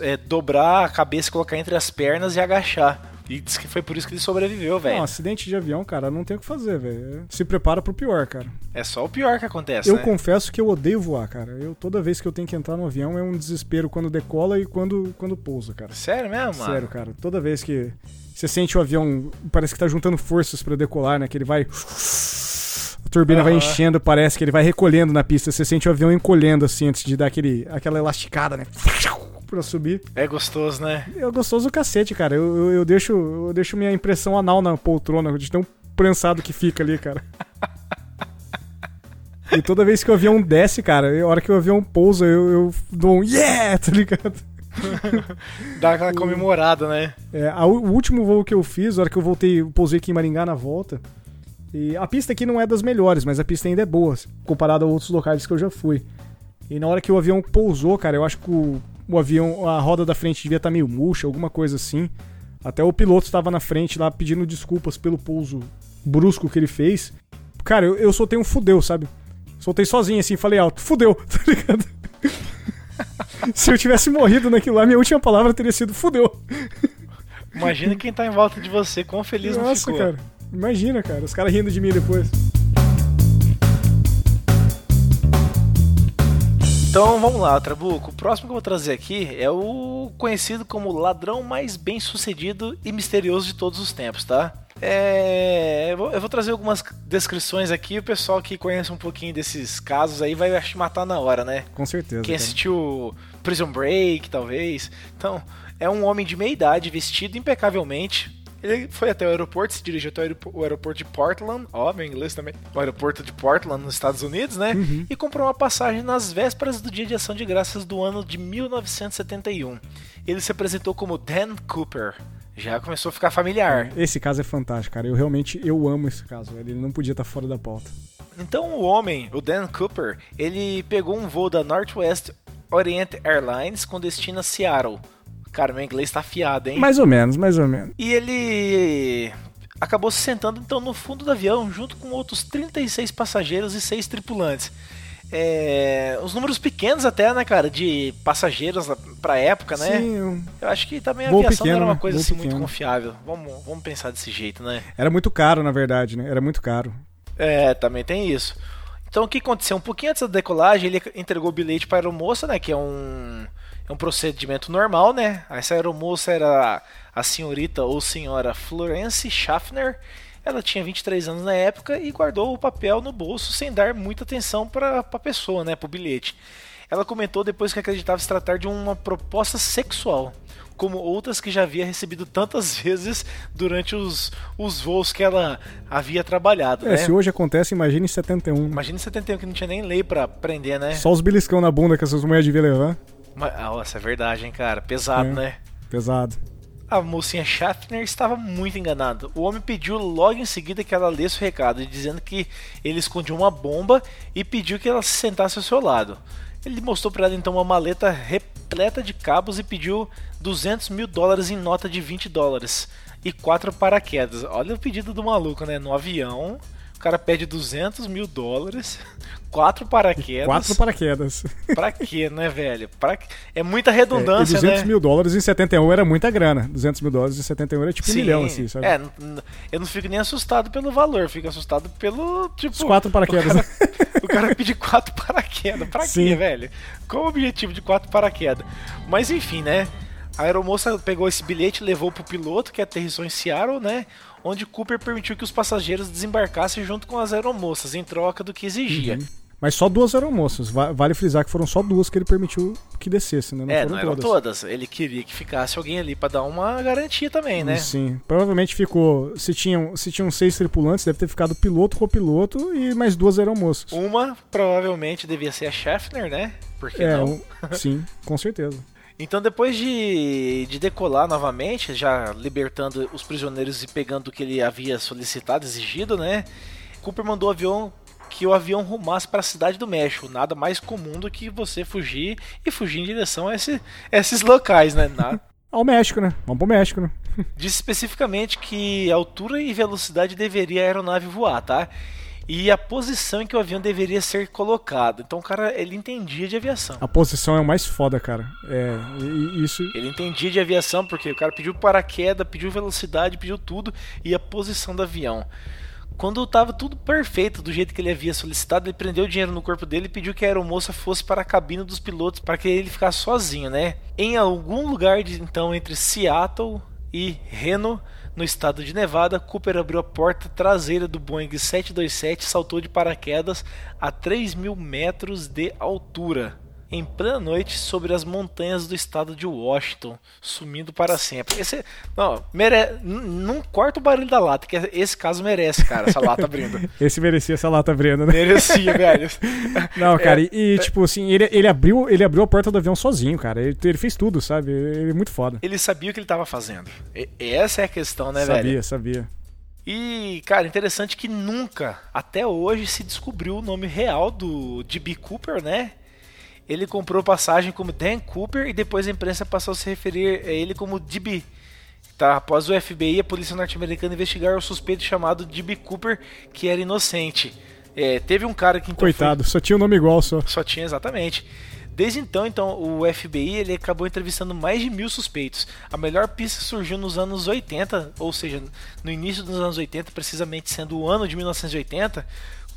é, dobrar a cabeça, colocar entre as pernas e agachar. E disse que foi por isso que ele sobreviveu, velho. Não, acidente de avião, cara, não tem o que fazer, velho. Se prepara pro pior, cara. É só o pior que acontece, Eu né? confesso que eu odeio voar, cara. Eu toda vez que eu tenho que entrar no avião é um desespero quando decola e quando, quando pousa, cara. Sério mesmo, mano? Sério, cara. Toda vez que você sente o avião, parece que tá juntando forças pra decolar, né? Que ele vai. A turbina vai Aham. enchendo, parece que ele vai recolhendo na pista. Você sente o avião encolhendo assim antes de dar aquele, aquela elasticada, né? Pra subir. É gostoso, né? É gostoso o cacete, cara. Eu, eu, eu deixo, eu deixo minha impressão anal na poltrona, de tão prensado que fica ali, cara. E toda vez que o avião desce, cara, a hora que o avião pousa, eu, eu dou um yeah, tá ligado? Dá aquela comemorada, né? É, a- o último voo que eu fiz, a hora que eu voltei, eu pousei aqui em Maringá na volta. E a pista aqui não é das melhores, mas a pista ainda é boa, comparada a outros locais que eu já fui. E na hora que o avião pousou, cara, eu acho que o, o avião, a roda da frente devia estar meio murcha, alguma coisa assim. Até o piloto estava na frente lá pedindo desculpas pelo pouso brusco que ele fez. Cara, eu, eu soltei um fudeu, sabe? Soltei sozinho assim, falei alto, fudeu, tá ligado? Se eu tivesse morrido naquilo lá, minha última palavra teria sido fudeu. Imagina quem tá em volta de você, quão feliz não Nossa, ficou. cara. Imagina, cara. Os caras rindo de mim depois. Então vamos lá, Trabuco. O próximo que eu vou trazer aqui é o conhecido como ladrão mais bem sucedido e misterioso de todos os tempos, tá? É, eu, vou, eu vou trazer algumas descrições aqui. O pessoal que conhece um pouquinho desses casos aí vai te matar na hora, né? Com certeza. Quem cara. assistiu Prison Break, talvez. Então, é um homem de meia idade, vestido impecavelmente. Ele foi até o aeroporto, se dirigiu até o aeropo- o aeroporto de Portland, ó, meu inglês também. O aeroporto de Portland, nos Estados Unidos, né? E comprou uma passagem nas vésperas do dia de ação de graças do ano de 1971. Ele se apresentou como Dan Cooper. Já começou a ficar familiar. Esse caso é fantástico, cara. Eu realmente eu amo esse caso, velho. Ele não podia estar fora da pauta. Então o homem, o Dan Cooper, ele pegou um voo da Northwest Orient Airlines com destino a Seattle. Cara, meu inglês tá afiado, hein? Mais ou menos, mais ou menos. E ele acabou se sentando então no fundo do avião junto com outros 36 passageiros e 6 tripulantes. É, os números pequenos até, né, cara, de passageiros pra época, né? Sim, eu- acho que também a aviação pequeno, não era uma né? coisa assim pequeno. muito confiável. Vamos, vamos pensar desse jeito, né? era muito caro, na verdade, né? Era muito caro. É, também tem isso. Então o que aconteceu? Um pouquinho antes da decolagem, ele entregou o bilhete para a aeromoça, né? Que é um, é um procedimento normal, né? Essa aeromoça era a senhorita ou senhora Florence Schaffner. Ela tinha 23 anos na época e guardou o papel no bolso sem dar muita atenção para a pessoa, né? Para o bilhete. Ela comentou depois que acreditava se tratar de uma proposta sexual, como outras que já havia recebido tantas vezes durante os, os voos que ela havia trabalhado, É, né? se hoje acontece, imagine em 71. Imagina em 71 que não tinha nem lei pra prender, né? Só os beliscão na bunda que essas mulheres deviam levar. Mas, nossa, é verdade, hein, cara. Pesado, É. né? Pesado. A mocinha Schaffner estava muito enganada. O homem pediu logo em seguida que ela lesse o recado, dizendo que ele escondia uma bomba e pediu que ela se sentasse ao seu lado. Ele mostrou para ela então uma maleta repleta de cabos e pediu 200 mil dólares em nota de 20 dólares e quatro paraquedas. Olha o pedido do maluco, né? No avião, o cara pede 200 mil dólares, quatro paraquedas. Quatro paraquedas. Pra quê, né, velho? Pra... quê? É muita É, redundância, 200 né? mil dólares em 71 era muita grana. 200 mil dólares em 71 era tipo um Sim, milhão, assim, sabe? É, eu não fico nem assustado pelo valor, fico assustado pelo, tipo... Os quatro paraquedas. O cara, o cara pede quatro paraquedas, pra quê, Sim. velho? Qual o objetivo de quatro paraquedas? Mas enfim, né? A aeromoça pegou esse bilhete e levou pro piloto, que aterrissou em Seattle, né? Onde Cooper permitiu que os passageiros desembarcassem junto com as aeromoças, em troca do que exigia. Uhum. Mas só duas aeromoças. Va- Vale frisar que foram só duas que ele permitiu que descesse, né? Não é, foram não eram todas. todas. Ele queria que ficasse alguém ali pra dar uma garantia também, né? Sim. Provavelmente ficou. Se tinham, se tinham seis tripulantes, deve ter ficado piloto, copiloto e mais duas aeromoças. Uma provavelmente devia ser a Schaffner, né? Porque é, não? um- sim, com certeza. Então, depois de, de decolar novamente, já libertando os prisioneiros e pegando o que ele havia solicitado, exigido, né? Cooper mandou o avião que o avião rumasse para a cidade do México. Nada mais comum do que você fugir e fugir em direção a, esse- a esses locais, né? Na- Ao México, né? Vamos pro México, né? Disse especificamente que altura e velocidade deveria a aeronave voar, tá? E a posição em que o avião deveria ser colocado. Então o cara, ele entendia de aviação. A posição é o mais foda, cara. É, isso. Ele entendia de aviação porque o cara pediu paraquedas, pediu velocidade, pediu tudo e a posição do avião. Quando estava tudo perfeito do jeito que ele havia solicitado, ele prendeu o dinheiro no corpo dele e pediu que a aeromoça fosse para a cabine dos pilotos para que ele ficasse sozinho, né? Em algum lugar de, então entre Seattle e Reno, no estado de Nevada, Cooper abriu a porta traseira do Boeing 727 e saltou de paraquedas a 3 mil metros de altura em plena noite sobre as montanhas do estado de Washington, sumindo para sempre. Esse, não, mere, não corta o barulho da lata, que esse caso merece, cara, essa lata abrindo. Esse merecia essa lata Brenda, né? Merecia, velho. Não, cara, É, e, e, tipo assim, ele, ele, abriu, ele abriu a porta do avião sozinho, cara. Ele, ele fez tudo, sabe? Ele é muito foda. Ele sabia o que ele estava fazendo. E- essa é a questão, né, sabia, velho? sabia. E, cara, interessante que nunca, até hoje, se descobriu o nome real do D.B. Cooper, né? Ele comprou passagem como Dan Cooper e depois a imprensa passou a se referir a ele como D.B. Tá, após o FBI e a polícia norte-americana investigar o suspeito chamado D.B. Cooper, que era inocente. É, teve um cara que então foi- Coitado, só tinha um nome igual só. só tinha exatamente. Desde então, então, o FBI ele acabou entrevistando mais de mil suspeitos. A melhor pista surgiu nos anos 80, ou seja, no início dos anos 80, precisamente sendo o ano de 1980,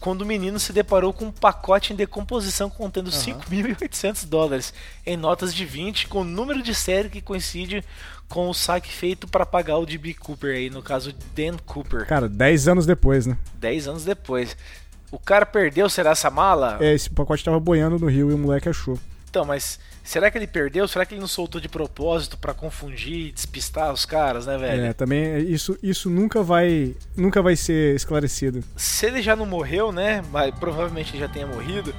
quando o menino se deparou com um pacote em decomposição contendo 5.800 dólares em notas de 20, com o número de série que coincide com o saque feito para pagar o D.B. Cooper, aí, no caso Dan Cooper, Cara, 10 anos depois, né? 10 anos depois. O cara perdeu, será essa mala? É, esse pacote tava boiando no rio e o moleque achou. Então, mas será que ele perdeu? Será que ele não soltou de propósito pra confundir, despistar os caras, né, velho? É, também isso, isso nunca vai nunca vai ser esclarecido. Se ele já não morreu, né, mas provavelmente ele já tenha morrido,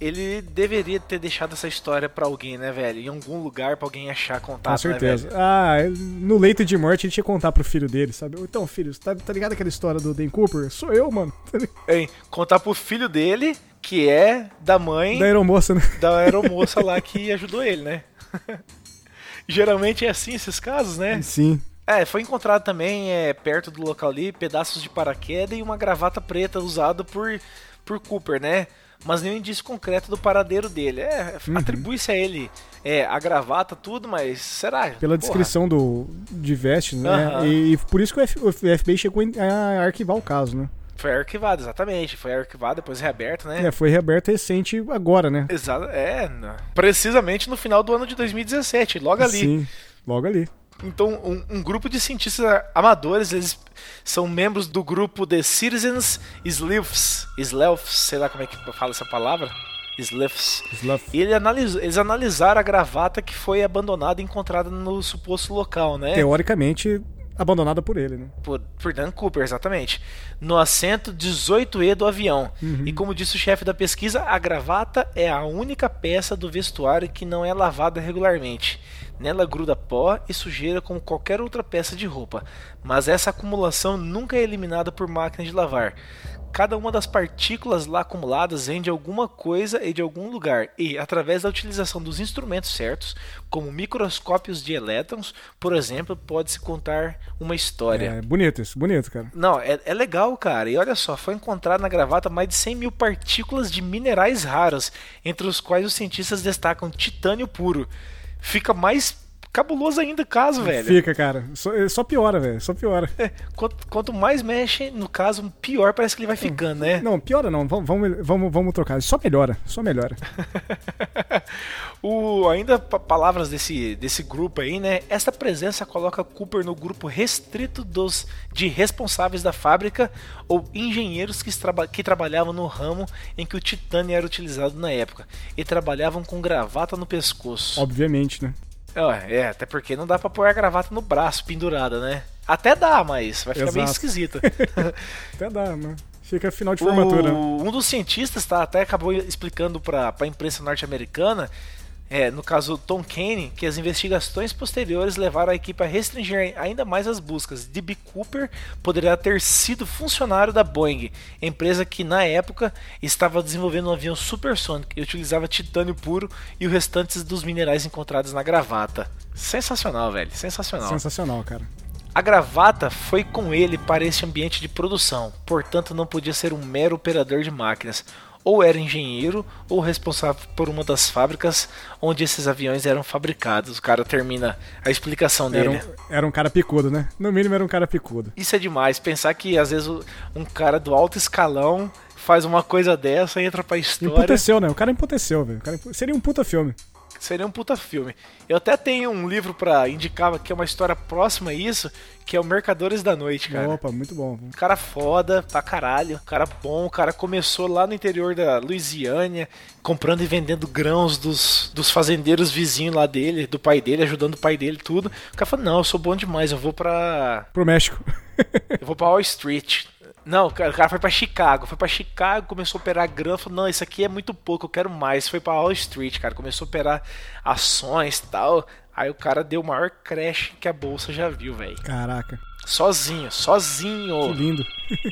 ele deveria ter deixado essa história pra alguém, né, velho? Em algum lugar pra alguém achar contato, Com certeza. né, ah, no leito de morte ele tinha que contar pro filho dele, sabe? Então, filho, tá, tá ligado aquela história do Dan Cooper? Sou eu, mano. Hein, contar pro filho dele, que é da mãe Da aeromoça, né? da aeromoça lá que ajudou ele, né? Geralmente é assim esses casos, né? Sim. É, foi encontrado também é, perto do local ali pedaços de paraquedas e uma gravata preta usada por, por Cooper, né? Mas nenhum indício concreto do paradeiro dele. É, Uhum. atribui-se a ele é, a gravata, tudo, mas será? Pela Porra. descrição do, de vestes, né? Aham. E, e por isso que o, F- o FBI chegou a arquivar o caso, né? Foi arquivado, exatamente. Foi arquivado, depois reaberto, né? É, foi reaberto recente agora, né? Exato, é, precisamente no final do ano de 2017, logo ali. Sim, logo ali. Então, um, um grupo de cientistas amadores, eles são membros do grupo The Citizens Sleuths, Sleuths, sei lá como é que fala essa palavra, Sleuths. E ele analisou, eles analisaram a gravata que foi abandonada e encontrada no suposto local, né? Teoricamente, Abandonada por ele, né? Por, por Dan Cooper, exatamente. No assento 18E do avião. Uhum. E como disse o chefe da pesquisa, a gravata é a única peça do vestuário que não é lavada regularmente. Nela gruda pó e sujeira como qualquer outra peça de roupa, mas essa acumulação nunca é eliminada por máquina de lavar. Cada uma das partículas lá acumuladas vem de alguma coisa e de algum lugar, e através da utilização dos instrumentos certos, como microscópios de elétrons, por exemplo, pode-se contar uma história. É bonito isso, bonito, cara. Não, é, é legal, cara. E olha só, foi encontrado na gravata mais de 100 mil partículas de minerais raros, entre os quais os cientistas destacam titânio puro. Fica mais cabuloso ainda o caso, velho. Fica, cara. Só, só piora, velho. Só piora. É, quanto, quanto mais mexe, no caso, pior parece que ele vai ficando, né? Não, piora não. Vamos, vamos, vamos, vamos trocar. Só melhora. Só melhora. o, ainda pa- palavras desse, desse grupo aí, né? Esta presença coloca Cooper no grupo restrito dos de responsáveis da fábrica ou engenheiros que, traba, que trabalhavam no ramo em que o titânio era utilizado na época e trabalhavam com gravata no pescoço. Obviamente, né? É, até porque não dá pra pôr a gravata no braço pendurada, né? Até dá, mas vai ficar meio Exato. esquisito. Até dá, né? Fica final de formatura. O- um dos cientistas tá, até acabou explicando para a imprensa norte-americana, é, no caso Tom Kane, que as investigações posteriores levaram a equipe a restringir ainda mais as buscas. D.B. Cooper poderia ter sido funcionário da Boeing, empresa que na época estava desenvolvendo um avião supersônico e utilizava titânio puro e os restantes dos minerais encontrados na gravata. Sensacional, velho, sensacional. Sensacional, cara. A gravata foi com ele para esse ambiente de produção, portanto não podia ser um mero operador de máquinas. Ou era engenheiro ou responsável por uma das fábricas onde esses aviões eram fabricados. O cara termina a explicação Era dele. um, era um cara picudo, né? No mínimo era um cara picudo. Isso é demais. Pensar que às vezes um cara do alto escalão faz uma coisa dessa e entra pra história. Emputeceu, né? O cara emputeceu, velho. Seria um puta filme. Seria um puta filme. Eu até tenho um livro pra indicar que é uma história próxima a isso, que é o Mercadores da Noite, cara. Opa, muito bom. Cara foda pra caralho, cara bom, o cara começou lá no interior da Louisiana, comprando e vendendo grãos dos, dos fazendeiros vizinhos lá dele, do pai dele, ajudando o pai dele, tudo. O cara falou, não, eu sou bom demais, eu vou pra. Pro México. Eu vou pra Wall Street. Não, o cara foi pra Chicago, foi pra Chicago, começou a operar grana, falou, não, isso aqui é muito pouco, eu quero mais. Foi pra Wall Street, cara, começou a operar ações e tal. Aí o cara deu o maior crash que a bolsa já viu, velho. Caraca. Sozinho, sozinho. Que lindo.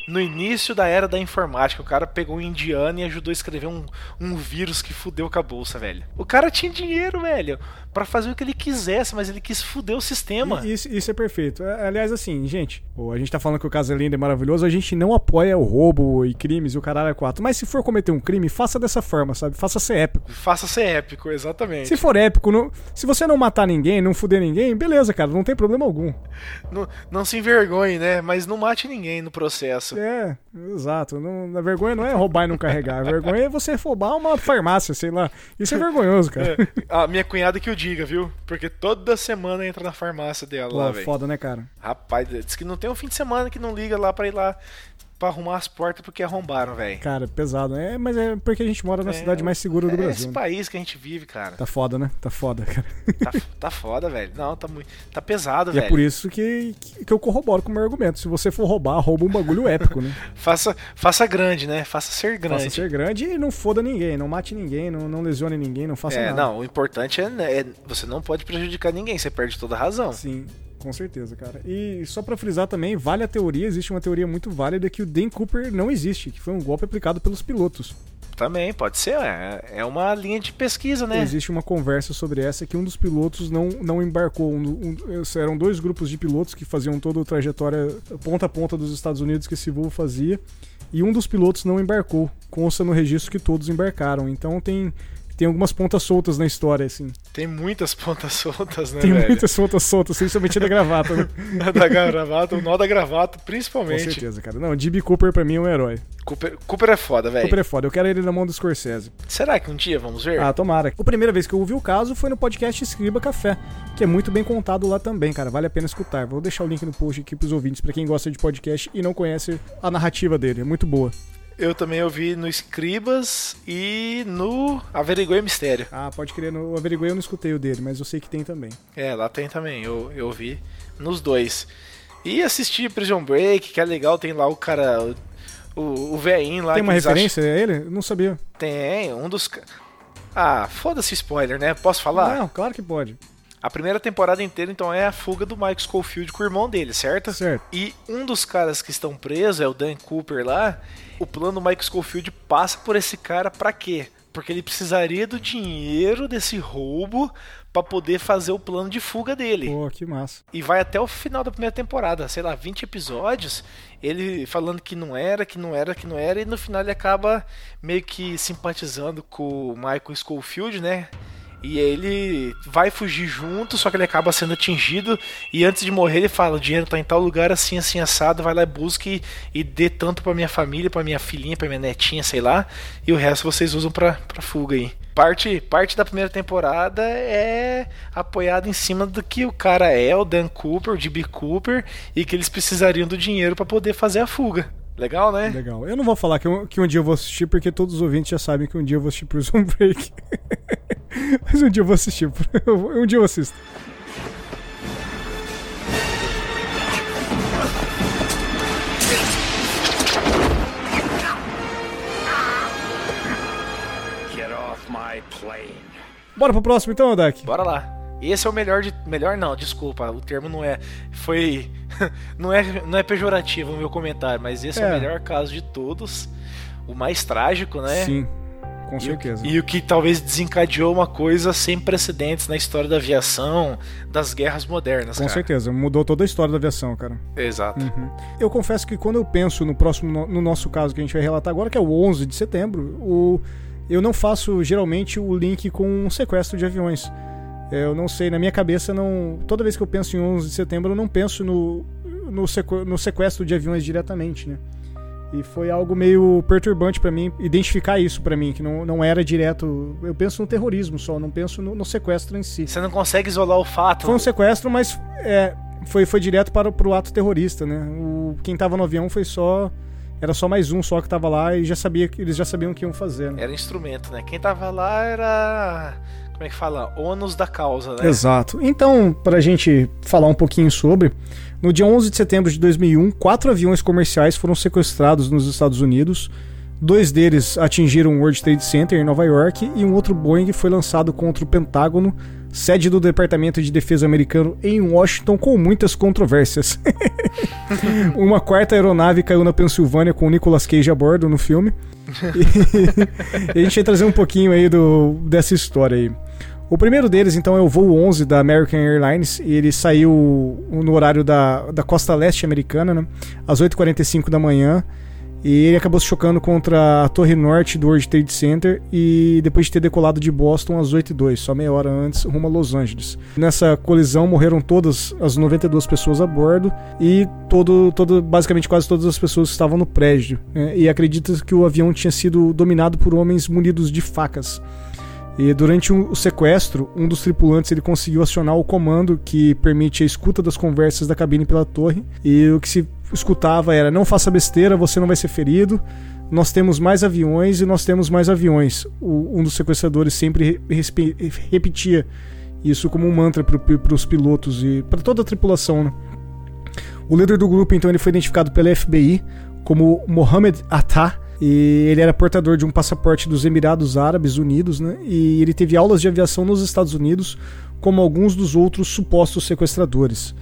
No início da era da informática, o cara pegou um indiano e ajudou a escrever um, um vírus que fudeu com a bolsa, velho. O cara tinha dinheiro, velho, pra fazer o que ele quisesse, mas ele quis fuder o sistema. Isso, isso é perfeito. Aliás, assim, gente, a gente tá falando que o caso é lindo e maravilhoso, a gente não apoia o roubo e crimes e o caralho é quatro. Mas se for cometer um crime, faça dessa forma, sabe? Faça ser épico. Faça ser épico, exatamente. Se for épico, não- se você não matar ninguém, não fuder ninguém, beleza, cara, não tem problema algum. Não, não se envergonhe, né? Mas não mate ninguém no processo. É, exato. Não, a vergonha não é roubar e não carregar. A vergonha é você roubar uma farmácia, sei lá. Isso é vergonhoso, cara. É, a minha cunhada que o diga, viu? Porque toda semana entra na farmácia dela lá, Pô, velho. foda, né, cara? Rapaz, diz que não tem um fim de semana que não liga lá pra ir lá pra arrumar as portas porque arrombaram, velho. Cara, pesado. É, mas é porque a gente mora na É, cidade mais segura do É Brasil. esse né? país que a gente vive, cara. Tá foda, né? Tá foda, cara. Tá, tá foda, velho. Não, tá muito. Tá pesado, E velho. é por isso que, que, que eu corroboro com o meu argumento. Se você for roubar, rouba um bagulho épico, né? Faça, faça grande, né? Faça ser grande. Faça ser grande e não foda ninguém, não mate ninguém, não, não lesione ninguém, não faça é, nada. não, o importante é, né, é- Você não pode prejudicar ninguém, você perde toda a razão. Sim, com certeza, cara. E só pra frisar também, vale a teoria, existe uma teoria muito válida que o Dan Cooper não existe, que foi um golpe aplicado pelos pilotos. Também, pode ser. É, é uma linha de pesquisa, né? Existe uma conversa sobre essa que um dos pilotos não, não embarcou. Um, um- eram dois grupos de pilotos que faziam toda a trajetória ponta a ponta dos Estados Unidos que esse voo fazia. E um dos pilotos não embarcou. Consta no registro que todos embarcaram. Então tem, tem algumas pontas soltas na história, assim. Tem muitas pontas soltas, né, Tem velho? muitas pontas soltas, principalmente da gravata, né? da gravata, o nó da gravata, Com principalmente. certeza, cara. Não, D.B. Cooper pra mim é um herói. Cooper, Cooper é foda, velho. Cooper é foda. Eu quero ele na mão do Scorsese. Será que um dia vamos ver? Ah, tomara. A primeira vez que eu ouvi o caso foi no podcast Escriba Café, que é muito bem contado lá também, cara. Vale a pena escutar. Vou deixar o link no post aqui pros ouvintes, pra quem gosta de podcast e não conhece a narrativa dele. É muito boa. Eu também ouvi no Escribas e no Averiguei Mistério. Ah, pode crer. No Averiguei eu não escutei o dele, mas eu sei que tem também. É, lá tem também, eu, eu ouvi nos dois. E assistir Prison Break, que é legal, tem lá o cara. O, o veinho lá. Tem uma referência a ele? Eu Não sabia. acham- Tem, um dos. Ah, foda-se spoiler, né? Posso falar? Não, claro que pode. A primeira temporada inteira, então, é a fuga do Mike Schofield com o irmão dele, certo? Certo. E um dos caras que estão presos, é o Dan Cooper lá, o plano do Mike Schofield passa por esse cara pra quê? Porque ele precisaria do dinheiro desse roubo pra poder fazer o plano de fuga dele. Pô, que massa. E vai até o final da primeira temporada, sei lá, 20 episódios, ele falando que não era, que não era, que não era, e no final ele acaba meio que simpatizando com o Michael Schofield, né? E ele vai fugir junto, só que ele acaba sendo atingido. E antes de morrer, ele fala: O dinheiro tá em tal lugar, assim, assim, assado. Vai lá e busca e, dê tanto pra minha família, pra minha filhinha, pra minha netinha, sei lá. E o resto vocês usam pra, pra fuga aí. Parte, parte da primeira temporada é apoiada em cima do que o cara é, o Dan Cooper, o D.B. Cooper, e que eles precisariam do dinheiro pra poder fazer a fuga. Legal, né? Legal. Eu não vou falar que, eu- que um dia eu vou assistir, porque todos os ouvintes já sabem que um dia eu vou assistir Prison Break. Mas um dia eu vou assistir. Um dia eu assisto. Get off my plane. Bora pro próximo então, Odak? Bora lá. Esse é o melhor de. Melhor não, desculpa, o termo não é. Foi. não, é não é pejorativo o meu comentário, mas esse é. É. o melhor caso de todos. O mais trágico, né? Sim, com E o- certeza. E o que talvez desencadeou uma coisa sem precedentes na história da aviação, das guerras modernas. Com cara. certeza, mudou toda a história da aviação, cara. Exato. Uhum. Eu confesso que quando eu penso no próximo, no nosso caso que a gente vai relatar agora, que é o 11 de setembro, o, eu não faço geralmente o link com um sequestro de aviões. É, Eu não sei, na minha cabeça, não. Toda vez que eu penso em 11 de setembro, eu não penso no, no, sequ- no sequestro de aviões diretamente, né? E foi algo meio perturbante pra mim identificar isso pra mim, que não, não era direto. Eu penso no terrorismo só, não penso no, no sequestro em si. Você não consegue isolar o fato. Foi um sequestro, mas é, foi, foi direto para, pro ato terrorista, né? O, quem tava no avião foi só. Era só mais um só que tava lá e já sabia que eles já sabiam o que iam fazer, né? Era instrumento, né? Quem tava lá era. Como é que fala? ônus da causa, né? Exato. Então, pra gente falar um pouquinho sobre, no dia 11 de setembro de 2001, quatro aviões comerciais foram sequestrados nos Estados Unidos. Dois deles atingiram o World Trade Center em Nova York e um outro Boeing foi lançado contra o Pentágono, sede do Departamento de Defesa americano em Washington, com muitas controvérsias. Uma quarta aeronave caiu na Pensilvânia com o Nicolas Cage a bordo no filme. E a gente vai trazer um pouquinho aí do, dessa história aí. O primeiro deles, então, é o voo 11 da American Airlines. E ele saiu no horário da, da costa leste americana, né? Às 8h45 da manhã. E ele acabou se chocando contra a torre norte do World Trade Center. E depois de ter decolado de Boston às 8h02, só meia hora antes, rumo a Los Angeles. Nessa colisão morreram todas as 92 pessoas a bordo. E todo, todo, basicamente quase todas as pessoas estavam no prédio. né? E acredita que o avião tinha sido dominado por homens munidos de facas. E durante o sequestro, um dos tripulantes ele conseguiu acionar o comando que permite a escuta das conversas da cabine pela torre. E o que se escutava era: não faça besteira, você não vai ser ferido. Nós temos mais aviões e nós temos mais aviões. O- um dos sequestradores sempre repetia isso como um mantra para os pilotos e para toda a tripulação. Né? O líder do grupo, então, ele foi identificado pela FBI como Mohamed Atta. E ele era portador de um passaporte dos Emirados Árabes Unidos, né? E ele teve aulas de aviação nos Estados Unidos, como alguns dos outros supostos sequestradores.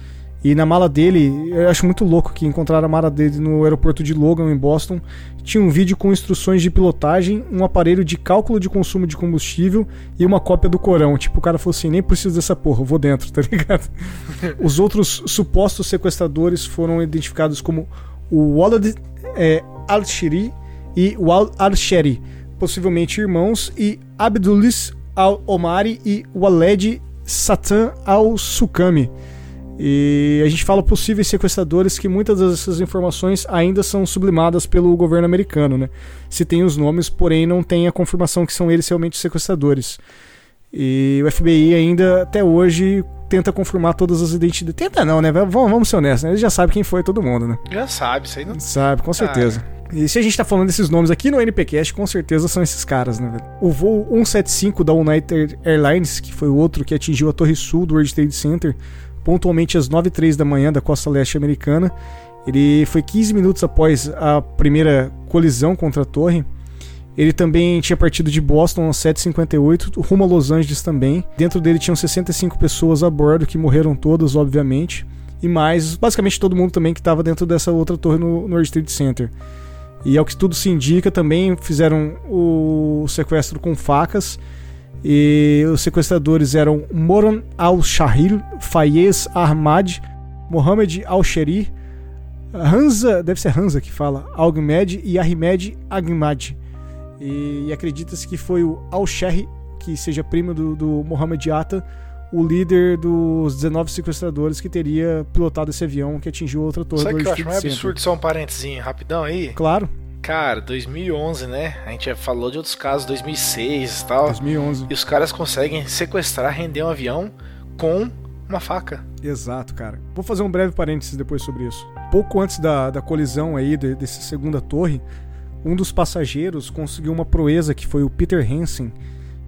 E na mala dele, eu acho muito louco que encontraram a mala dele no aeroporto de Logan, em Boston. Tinha um vídeo com instruções de pilotagem, um aparelho de cálculo de consumo de combustível e uma cópia do Corão. Tipo, o cara falou assim: nem preciso dessa porra, eu vou dentro, tá ligado? Os outros supostos sequestradores foram identificados como o Walid é, Al-Shiri e Wal Al-Sheri, possivelmente irmãos, e Abdulis Al-Omari e Waled Satan Al-Sukami. E a gente fala possíveis sequestradores que muitas dessas informações ainda são sublimadas pelo governo americano, né? Se tem os nomes, porém não tem a confirmação que são eles realmente os sequestradores. E o FBI ainda, até hoje, tenta confirmar todas as identidades. Tenta não, né? Vamos, vamos ser honestos, né? Eles já sabem quem foi todo mundo, né? Já sabe, isso aí não. Sabe, com certeza. E se a gente tá falando desses nomes aqui no NPcast, com certeza são esses caras, né, velho? O voo 175 da United Airlines, que foi o outro que atingiu a torre sul do World Trade Center, pontualmente às 9h03 da manhã da costa leste americana, ele foi 15 minutos após a primeira colisão contra a torre. Ele também tinha partido de Boston às 7h58, rumo a Los Angeles também. Dentro dele tinham 65 pessoas a bordo, que morreram todas, obviamente. E mais, basicamente todo mundo também que estava dentro dessa outra torre no, no World Trade Center. E ao que tudo se indica, também fizeram o sequestro com facas. E os sequestradores eram Moran al-Shahir, Fayez Ahmad, Mohamed al-Sheri, Hansa, deve ser Hansa que fala, Algmed e Ahmed Agmad. E, e acredita-se que foi o al-Sherri, que seja primo do, do Mohamed Atta, o líder dos 19 sequestradores que teria pilotado esse avião que atingiu outra torre Sabe do o que eu acho mais absurdo? Só um parentezinho rapidão aí. Claro, Cara, 2011, né? A gente já falou de outros casos, 2006 e tal. 2011. E os caras conseguem sequestrar, render um avião com uma faca. Exato, cara. Vou fazer um breve parênteses depois sobre isso. Pouco antes da, da colisão aí, de, dessa segunda torre, um dos passageiros conseguiu uma proeza que foi o Peter Hansen.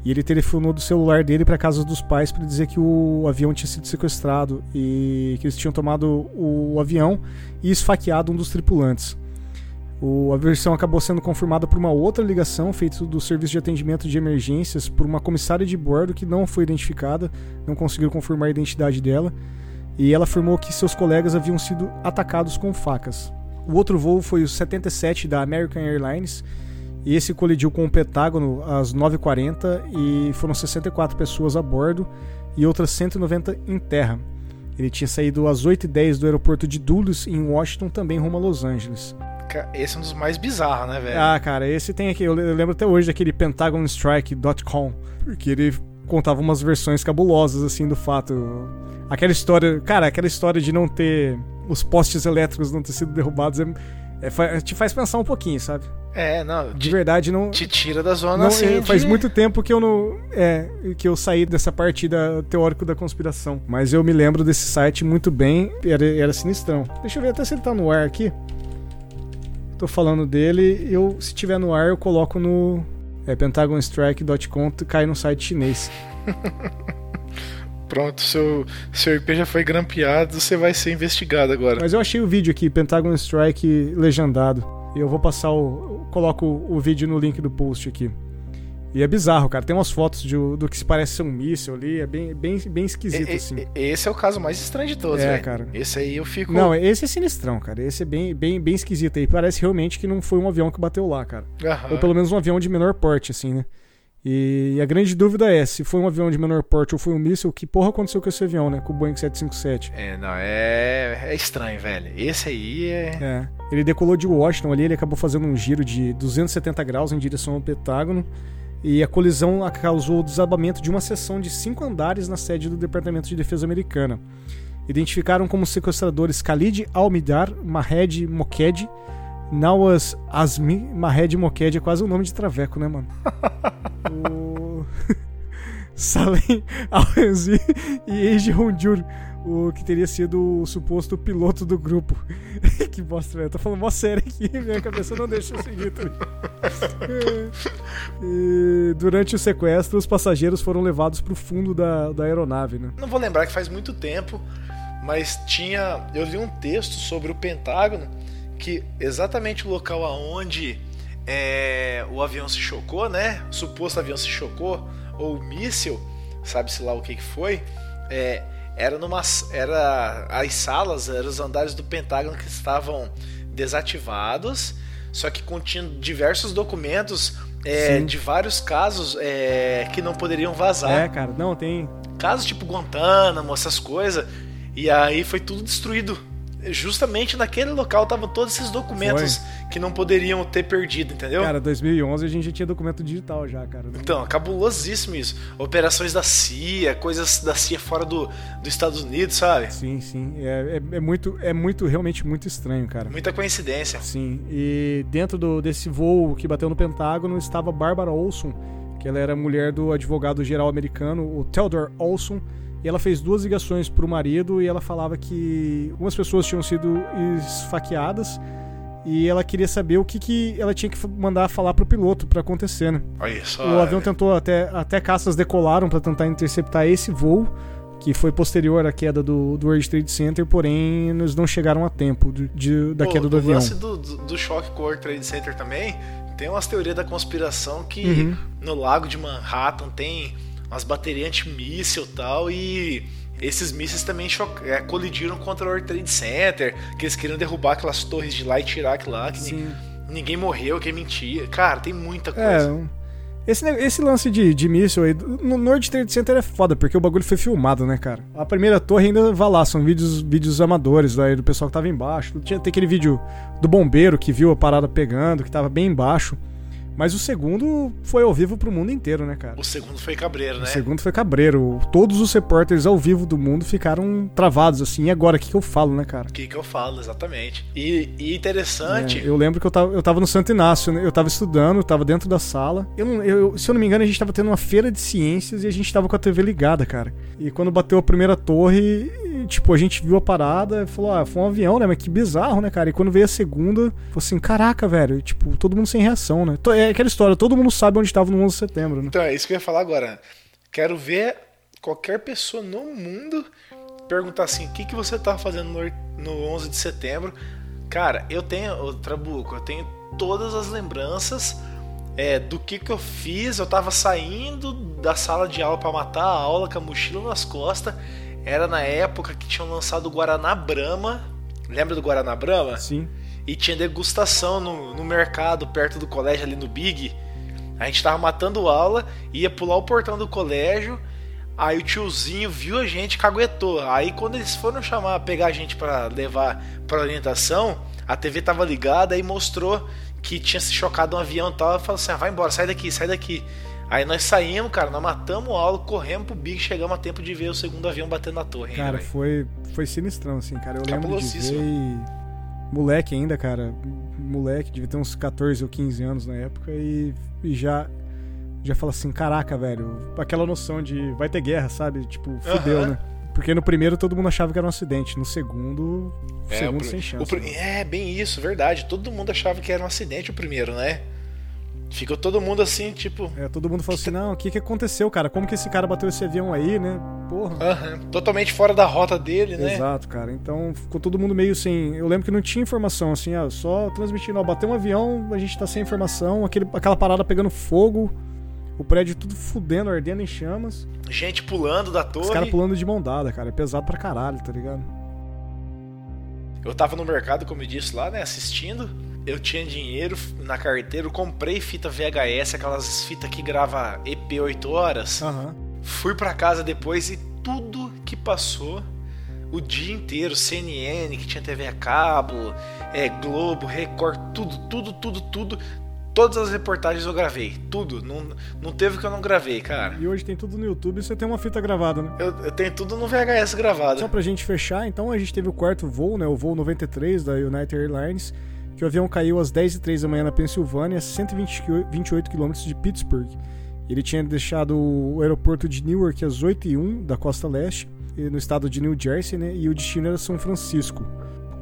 E ele telefonou do celular dele para casa dos pais para dizer que o avião tinha sido sequestrado e que eles tinham tomado o avião e esfaqueado um dos tripulantes. O, a versão acabou sendo confirmada por uma outra ligação feita do serviço de atendimento de emergências por uma comissária de bordo que não foi identificada, não conseguiram confirmar a identidade dela, e ela afirmou que seus colegas haviam sido atacados com facas. O outro voo foi o 77 da American Airlines, e esse colidiu com o Pentágono às 9h40 e foram 64 pessoas a bordo e outras 190 em terra. Ele tinha saído às 8h10 do aeroporto de Dulles, em Washington, também rumo a Los Angeles. Esse é um dos mais bizarros, né, velho? Ah, cara, esse tem aqui. Eu le- eu lembro até hoje daquele PentagonStrike.com, porque ele contava umas versões cabulosas, assim, do fato. Aquela história. Cara, aquela história de não ter. Os postes elétricos não ter sido derrubados é, é te faz pensar um pouquinho, sabe? É, não. De Te, verdade, não. te tira da zona não assim. é, faz de- muito tempo que eu não. É, que eu saí dessa partida teórico da conspiração. Mas eu me lembro desse site muito bem. Era, era sinistrão. Deixa eu ver até se ele tá no ar aqui. Tô falando dele. Eu, se tiver no ar, eu coloco no. É pentagonstrike.com, cai no site chinês. Pronto, seu, seu IP já foi grampeado, você vai ser investigado agora. Mas eu achei o vídeo aqui, Pentagon Strike legendado. E eu vou passar o. coloco o vídeo no link do post aqui. E é bizarro, cara. Tem umas fotos de, do que se parece ser um míssil ali. É bem, bem, bem esquisito, E- assim. Esse é o caso mais estranho de todos, É, velho. cara. Esse aí eu fico. Não, esse é sinistrão, cara. Esse é bem, bem, bem esquisito aí. Parece realmente que não foi um avião que bateu lá, cara. Aham. Ou pelo menos um avião de menor porte, assim, né? E a grande dúvida é, se foi um avião de menor porte ou foi um míssil, que porra aconteceu com esse avião, né? Com o Boeing 757. É, não, é, é estranho, velho. Esse aí é. É. Ele decolou de Washington ali, ele acabou fazendo um giro de 270 graus em direção ao Pentágono. E a colisão causou o desabamento de uma seção de cinco andares na sede do Departamento de Defesa americana. Identificaram como sequestradores Khalid Al-Midar, Mahed Moked, Nawas Azmi, Mahed Moked é quase o nome de traveco, né, mano? o... Salem Al-Razi e Eiji Honjur, o que teria sido o suposto piloto do grupo. que bosta, velho. Eu tô falando mó sério aqui, minha cabeça não deixa eu seguir. Tá? e durante o sequestro, os passageiros foram levados pro fundo da, da aeronave, né? Não vou lembrar que faz muito tempo, mas tinha. Eu li um texto sobre o Pentágono que exatamente o local aonde é, o avião se chocou, né? O suposto avião se chocou, ou o míssil, sabe-se lá o que, que foi, é, era numa. Era. As salas, eram os andares do Pentágono que estavam desativados, só que continham diversos documentos. é, de vários casos é, que não poderiam vazar É, cara, não, tem. casos tipo Guantánamo, essas coisas. E aí foi tudo destruído. Justamente naquele local estavam todos esses documentos que não poderiam ter perdido, entendeu? Cara, 2011 a gente já tinha documento digital já, cara. Então, cabulosíssimo isso. Operações da CIA, coisas da CIA fora do, dos Estados Unidos, sabe? Sim, sim. É, é, é muito, é muito, realmente muito estranho, cara. Muita coincidência. Sim, e dentro do, desse voo que bateu no Pentágono estava Barbara Olson, que ela era mulher do advogado-geral americano, o Theodore Olson, e ela fez duas ligações para o marido e ela falava que algumas pessoas tinham sido esfaqueadas E ela queria saber o que, que ela tinha que mandar falar pro piloto para acontecer, né? Olha só. O avião tentou até até caças decolaram para tentar interceptar esse voo, que foi posterior à queda do, do World Trade Center, porém eles não chegaram a tempo de, de- da Pô, queda do o avião. lance do, do, do choque com o World Trade Center também, tem umas teorias da conspiração que Uhum. no lago de Manhattan tem umas baterias antimíssil e tal, e esses mísseis também é, colidiram contra o World Trade Center, que eles queriam derrubar aquelas torres de lá e tirar aquilo lá, que Sim. ninguém morreu, que é mentira. Cara, tem muita É, coisa. um- esse, esse lance de, de míssil aí, no World Trade Center é foda, porque o bagulho foi filmado, né, cara? A primeira torre ainda vai lá, são vídeos, vídeos amadores aí do pessoal que tava embaixo. Tinha, tem aquele vídeo do bombeiro que viu a parada pegando, que tava bem embaixo. Mas o segundo foi ao vivo pro mundo inteiro, né, cara? O segundo foi cabreiro, né? O segundo foi cabreiro. Todos os repórteres ao vivo do mundo ficaram travados, assim. E agora, o que, que eu falo, né, cara? O que, que eu falo, exatamente. E, e interessante. É, eu lembro que eu tava, eu tava no Santo Inácio, né? Eu tava estudando, eu tava dentro da sala. Eu não, eu- se eu não me engano, a gente tava tendo uma feira de ciências e a gente tava com a TV ligada, cara. E quando bateu a primeira torre, tipo, a gente viu a parada e falou, ah, foi um avião, né? Mas que bizarro, né, cara? E quando veio a segunda, falou assim, caraca, velho, tipo, todo mundo sem reação, né? To- É aquela história, todo mundo sabe onde tava no 11 de setembro, né? Então, é isso que eu ia falar agora. Quero ver qualquer pessoa no mundo perguntar assim: o que, que você tá fazendo no, no 11 de setembro? Cara, eu tenho, Trabuco, eu tenho todas as lembranças é, do que, que eu fiz. Eu tava saindo da sala de aula pra matar a aula com a mochila nas costas. Era na época que tinham lançado o Guaraná Brahma. Lembra do Guaraná Brahma? Sim. E tinha degustação no, no mercado perto do colégio ali no Big. A gente tava matando aula, ia pular o portão do colégio, aí o tiozinho viu a gente, caguetou. Aí quando eles foram chamar, pegar a gente pra levar pra orientação, a TV tava ligada e mostrou que tinha se chocado um avião e tal. Falou assim: ah, vai embora, sai daqui, sai daqui. Aí nós saímos, cara, nós matamos a aula, corremos pro Big, chegamos a tempo de ver o segundo avião batendo na torre. Cara, foi, foi sinistrão, assim, cara. Eu lembro de ver e... Moleque ainda, cara. Moleque, devia ter uns 14 ou 15 anos na época e, e já... Já fala assim, caraca, velho. Aquela noção de vai ter guerra, sabe? Tipo, fudeu, né? Porque no primeiro todo mundo achava que era um acidente. No segundo, É, segundo o pri- sem chance. né? É, bem isso, verdade. Todo mundo achava que era um acidente o primeiro, né? Ficou todo mundo assim, tipo. É, todo mundo falou assim, não, o que que aconteceu, cara? Como que esse cara bateu esse avião aí, né? Porra. aham, totalmente fora da rota dele, né? Exato, cara. Então ficou todo mundo meio sem. Eu lembro que não tinha informação, assim, ah, só transmitindo, ó, bateu um avião, a gente tá sem informação, aquele, aquela parada pegando fogo, o prédio tudo fudendo, ardendo em chamas, Gente pulando da os torre. caras pulando de mão dada, cara. É pesado pra caralho, tá ligado? Eu tava no mercado, como eu disse lá, né? Assistindo. Eu tinha dinheiro na carteira, comprei fita VHS, aquelas fitas que grava EP 8 horas. Aham. Fui pra casa depois e tudo que passou o dia inteiro, CNN, que tinha TV a cabo, é, Globo, Record, tudo, tudo, tudo, tudo. Todas as reportagens eu gravei, tudo. Não, não teve que eu não gravei, cara. E hoje tem tudo no YouTube e você tem uma fita gravada, né? Eu, eu tenho tudo no VHS gravado. Só pra gente fechar, então a gente teve o quarto voo, né? O voo 93 da United Airlines, que o avião caiu às 10h03 da manhã na Pensilvânia, a 128 km de Pittsburgh. Ele tinha deixado o aeroporto de Newark às 8h01 da costa leste, e no estado de New Jersey, né? E o destino era São Francisco,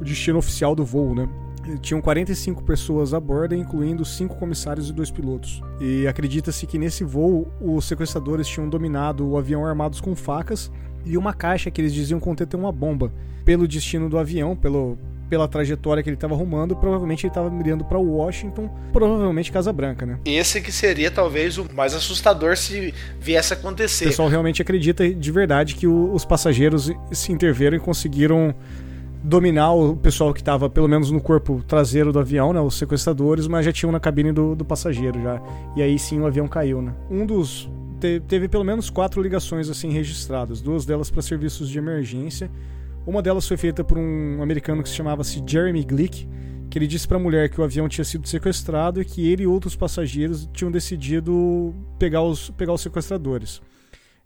o destino oficial do voo, né? E Tinham 45 pessoas a bordo, incluindo cinco comissários e dois pilotos. E acredita-se que nesse voo os sequestradores tinham dominado o avião armados com facas e uma caixa que eles diziam conter ter uma bomba. Pelo destino do avião, pelo, pela trajetória que ele estava arrumando, provavelmente ele estava mirando para Washington, provavelmente Casa Branca, né? Esse que seria talvez o mais assustador se viesse a O acontecer. pessoal realmente acredita de verdade que o- os passageiros se interveram e conseguiram dominar o pessoal que estava pelo menos no corpo traseiro do avião, né, os sequestradores, mas já tinham na cabine do, do passageiro já. E aí sim o avião caiu, né? Um dos te- teve pelo menos quatro ligações assim registradas, duas delas para serviços de emergência. Uma delas foi feita por um americano que se chamava-se Jeremy Glick, que ele disse para a mulher que o avião tinha sido sequestrado e que ele e outros passageiros tinham decidido pegar os, pegar os sequestradores.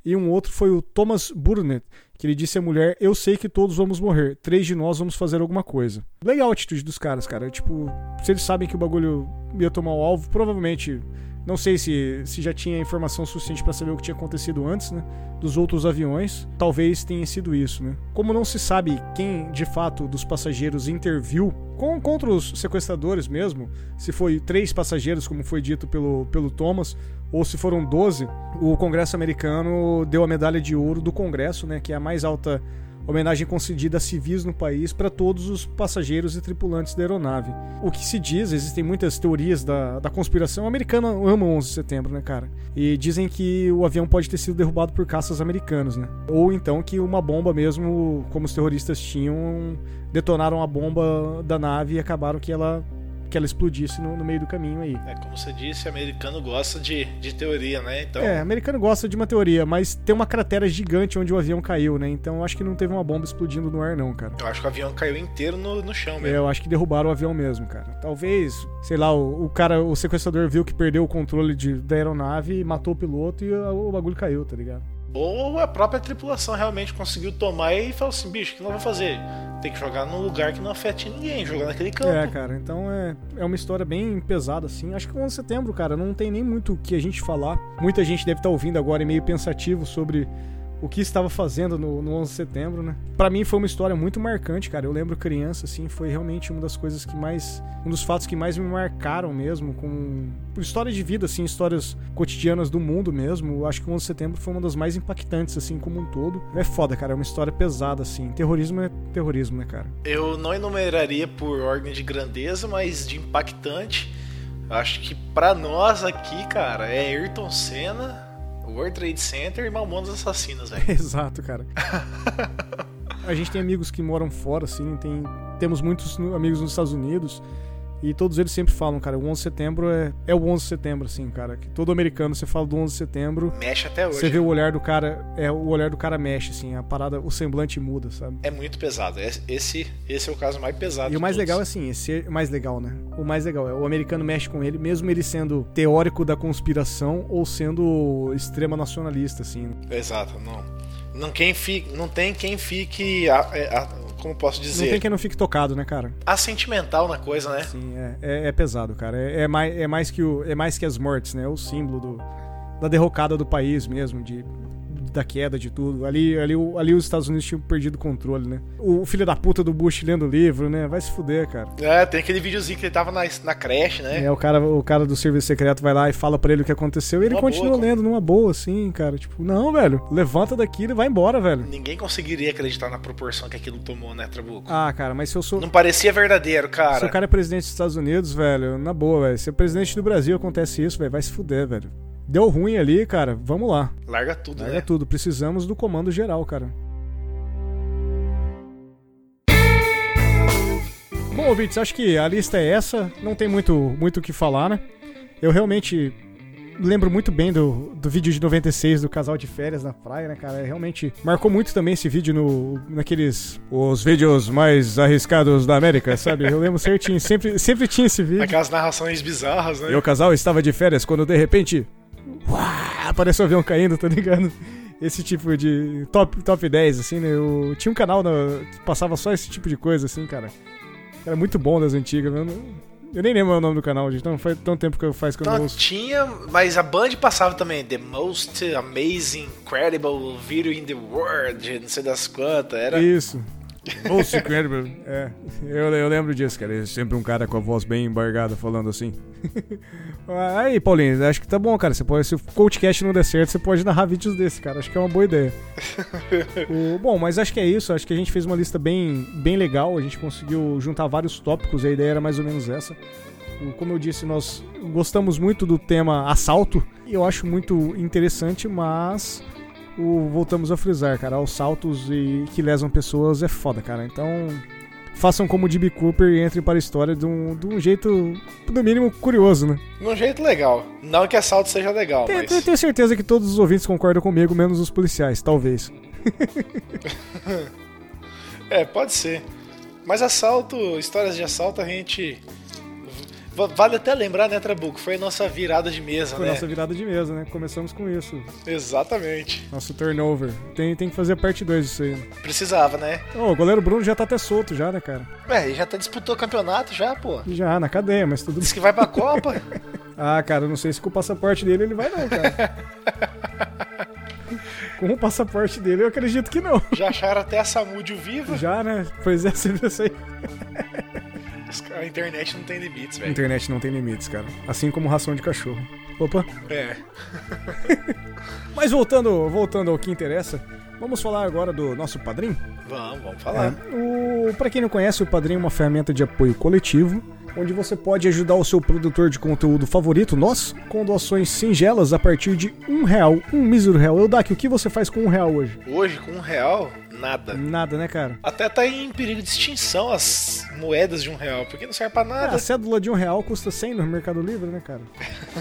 E um outro foi o Thomas Burnett, que ele disse à mulher: Eu sei que todos vamos morrer, três de nós vamos fazer alguma coisa. Legal a atitude dos caras, cara. Tipo, se eles sabem que o bagulho ia tomar o alvo, provavelmente Não sei se, se já tinha informação suficiente para saber o que tinha acontecido antes, né? Dos outros aviões. Talvez tenha sido isso, né? Como não se sabe quem de fato dos passageiros interviu com, contra os sequestradores mesmo, se foi três passageiros, como foi dito pelo, pelo Thomas, ou se foram 12, o Congresso americano deu a medalha de ouro do Congresso, né? Que é a mais alta homenagem concedida a civis no país para todos os passageiros e tripulantes da aeronave. O que se diz, existem muitas teorias da, da conspiração. O americano ama o 11 de setembro, né, cara? E dizem que o avião pode ter sido derrubado por caças americanos, né? Ou então que uma bomba mesmo, como os terroristas tinham, detonaram a bomba da nave e acabaram que ela que ela explodisse no, no, meio do caminho aí. É, como você disse, americano gosta de, de teoria, né? Então... É, americano gosta de uma teoria, mas tem uma cratera gigante onde o avião caiu, né? Então eu acho que não teve uma bomba explodindo no ar, não, cara. Eu acho que o avião caiu inteiro no, no chão mesmo. É, eu acho que derrubaram o avião mesmo, cara. Talvez, sei lá, o, o cara, o sequestrador viu que perdeu o controle de, da aeronave, matou o piloto e o, o bagulho caiu, tá ligado? Ou a própria tripulação realmente conseguiu tomar e falou assim: bicho, o que nós vamos fazer? Tem que jogar num lugar que não afete ninguém, jogar naquele campo. É, cara, então é, é uma história bem pesada, assim. Acho que o 11 de setembro, cara, não tem nem muito o que a gente falar. Muita gente deve estar ouvindo agora e meio pensativo sobre o que estava fazendo no, no 11 de setembro, né? Para mim foi uma história muito marcante, cara. Eu lembro criança, assim, foi realmente uma das coisas que mais, um dos fatos que mais me marcaram mesmo, com história de vida, assim, histórias cotidianas do mundo mesmo. Eu acho que o 11 de setembro foi uma das mais impactantes, assim, como um todo. É foda, cara. É uma história pesada, assim. Terrorismo é terrorismo, né, cara? Eu não enumeraria por ordem de grandeza, mas de impactante. Acho que para nós aqui, cara, é Ayrton Senna, World Trade Center e Mamonas Assassinas, velho. Exato, cara. a gente tem amigos que moram fora, assim, tem, temos muitos amigos nos Estados Unidos. E todos eles sempre falam, cara, o 11 de setembro é, é o 11 de setembro, assim, cara. Que todo americano, você fala do 11 de setembro. Mexe até hoje. Você vê o olhar do cara, é o olhar do cara mexe, assim, a parada, o semblante muda, sabe? É muito pesado. Esse, esse é o caso mais pesado. E o mais todos. legal é assim, esse é o mais legal, né? O mais legal é o americano mexe com ele, mesmo ele sendo teórico da conspiração ou sendo extrema nacionalista, assim. Exato, não. Não, quem fique, não tem quem fique. A, a, como posso dizer? Não tem quem não fique tocado, né, cara? A sentimental na coisa, né? Sim, é, é, é pesado, cara. É, é, mais, é, mais que o, é mais que as mortes, né? É o símbolo do, da derrocada do país mesmo, de da queda de tudo. Ali, ali, ali os Estados Unidos tinham perdido o controle, né? O filho da puta do Bush lendo o livro, né? Vai se fuder, cara. É, tem aquele videozinho que ele tava na, na creche, né? É, o cara, o cara do serviço secreto vai lá e fala para ele o que aconteceu e ele continua boa, lendo numa boa, assim, cara. Tipo, não, velho, levanta daqui e vai embora, velho. Ninguém conseguiria acreditar na proporção que aquilo tomou, né, Trabuco? Ah, cara, mas se eu sou. Não parecia verdadeiro, cara. Se o cara é presidente dos Estados Unidos, velho, na boa, velho. Se é presidente do Brasil acontece isso, velho, vai se fuder, velho. Deu ruim ali, cara. Vamos lá. Larga tudo, Larga né? tudo. Precisamos do comando geral, cara. Bom, ouvintes, acho que a lista é essa. Não tem muito muito o que falar, né? Eu realmente lembro muito bem do, do vídeo de 96 do casal de férias na praia, né, cara? Realmente marcou muito também esse vídeo no, naqueles. Os vídeos mais arriscados da América, sabe? Eu lembro certinho. Sempre, sempre tinha esse vídeo. Aquelas narrações bizarras, né? E o casal estava de férias quando de repente. Uau, apareceu o avião caindo, tá ligado? Esse tipo de top, top 10, assim, né? Eu tinha um canal no, que passava só esse tipo de coisa, assim, cara. Era muito bom das antigas, eu, não, eu nem lembro o nome do canal, gente. Não faz tanto tempo que eu faz que eu não, Não, ouço. tinha, mas a Band passava também The Most Amazing, Incredible Video in the World, não sei das quantas. Era. Isso. Most Incredible. É, eu, eu lembro disso, cara. Sempre um cara com a voz bem embargada falando assim. Aí, Paulinho, acho que tá bom, cara. Você pode, se o CoachCast não der certo, você pode narrar vídeos desse, cara. Acho que é uma boa ideia. O- bom, mas acho que é isso. Acho que a gente fez uma lista bem, bem legal. A gente conseguiu juntar vários tópicos. A ideia era mais ou menos essa. Como eu disse, nós gostamos muito do tema assalto. E eu acho muito interessante, mas o, voltamos a frisar, cara. Assaltos e que lesam pessoas é foda, cara. Então, façam como o D.B. Cooper e entrem para a história de um, de um jeito, no mínimo, curioso, né? Num jeito legal. Não que assalto seja legal, Tenho, mas. tenho certeza que todos os ouvintes concordam comigo, menos os policiais, talvez. É, pode ser. Mas assalto, histórias de assalto, a gente. Va- Vale até lembrar, né, Trabuco? Foi a nossa virada de mesa, Foi né? nossa virada de mesa, né? Começamos com isso. Exatamente. Nosso turnover. Tem, tem que fazer a parte 2 disso aí. né? Precisava, né? O goleiro Bruno já tá até solto já, né, cara? É, ele já até disputou campeonato já, pô. Já, na cadeia, mas tudo Disse que vai pra Copa. Ah, cara, não sei se com o passaporte dele ele vai não, cara. com o passaporte dele eu acredito que não. Já acharam até a Samúdio viva? Já, né? Pois é, você viu isso aí. A internet não tem limites, A velho. internet não tem limites, cara. Assim como ração de cachorro. Opa. É. Mas voltando, voltando ao que interessa, vamos falar agora do nosso padrinho. Vamos, vamos falar. O, pra quem não conhece, o Padrinho é uma ferramenta de apoio coletivo, onde você pode ajudar o seu produtor de conteúdo favorito, nós, com doações singelas a partir de um real, um mísero real. Eu, o que você faz com um real hoje? Hoje, com um real, nada. Nada, né, cara? Até tá em perigo de extinção as moedas de um real, porque não serve pra Ah, nada. a cédula de um real custa 100 no Mercado Livre, né, cara?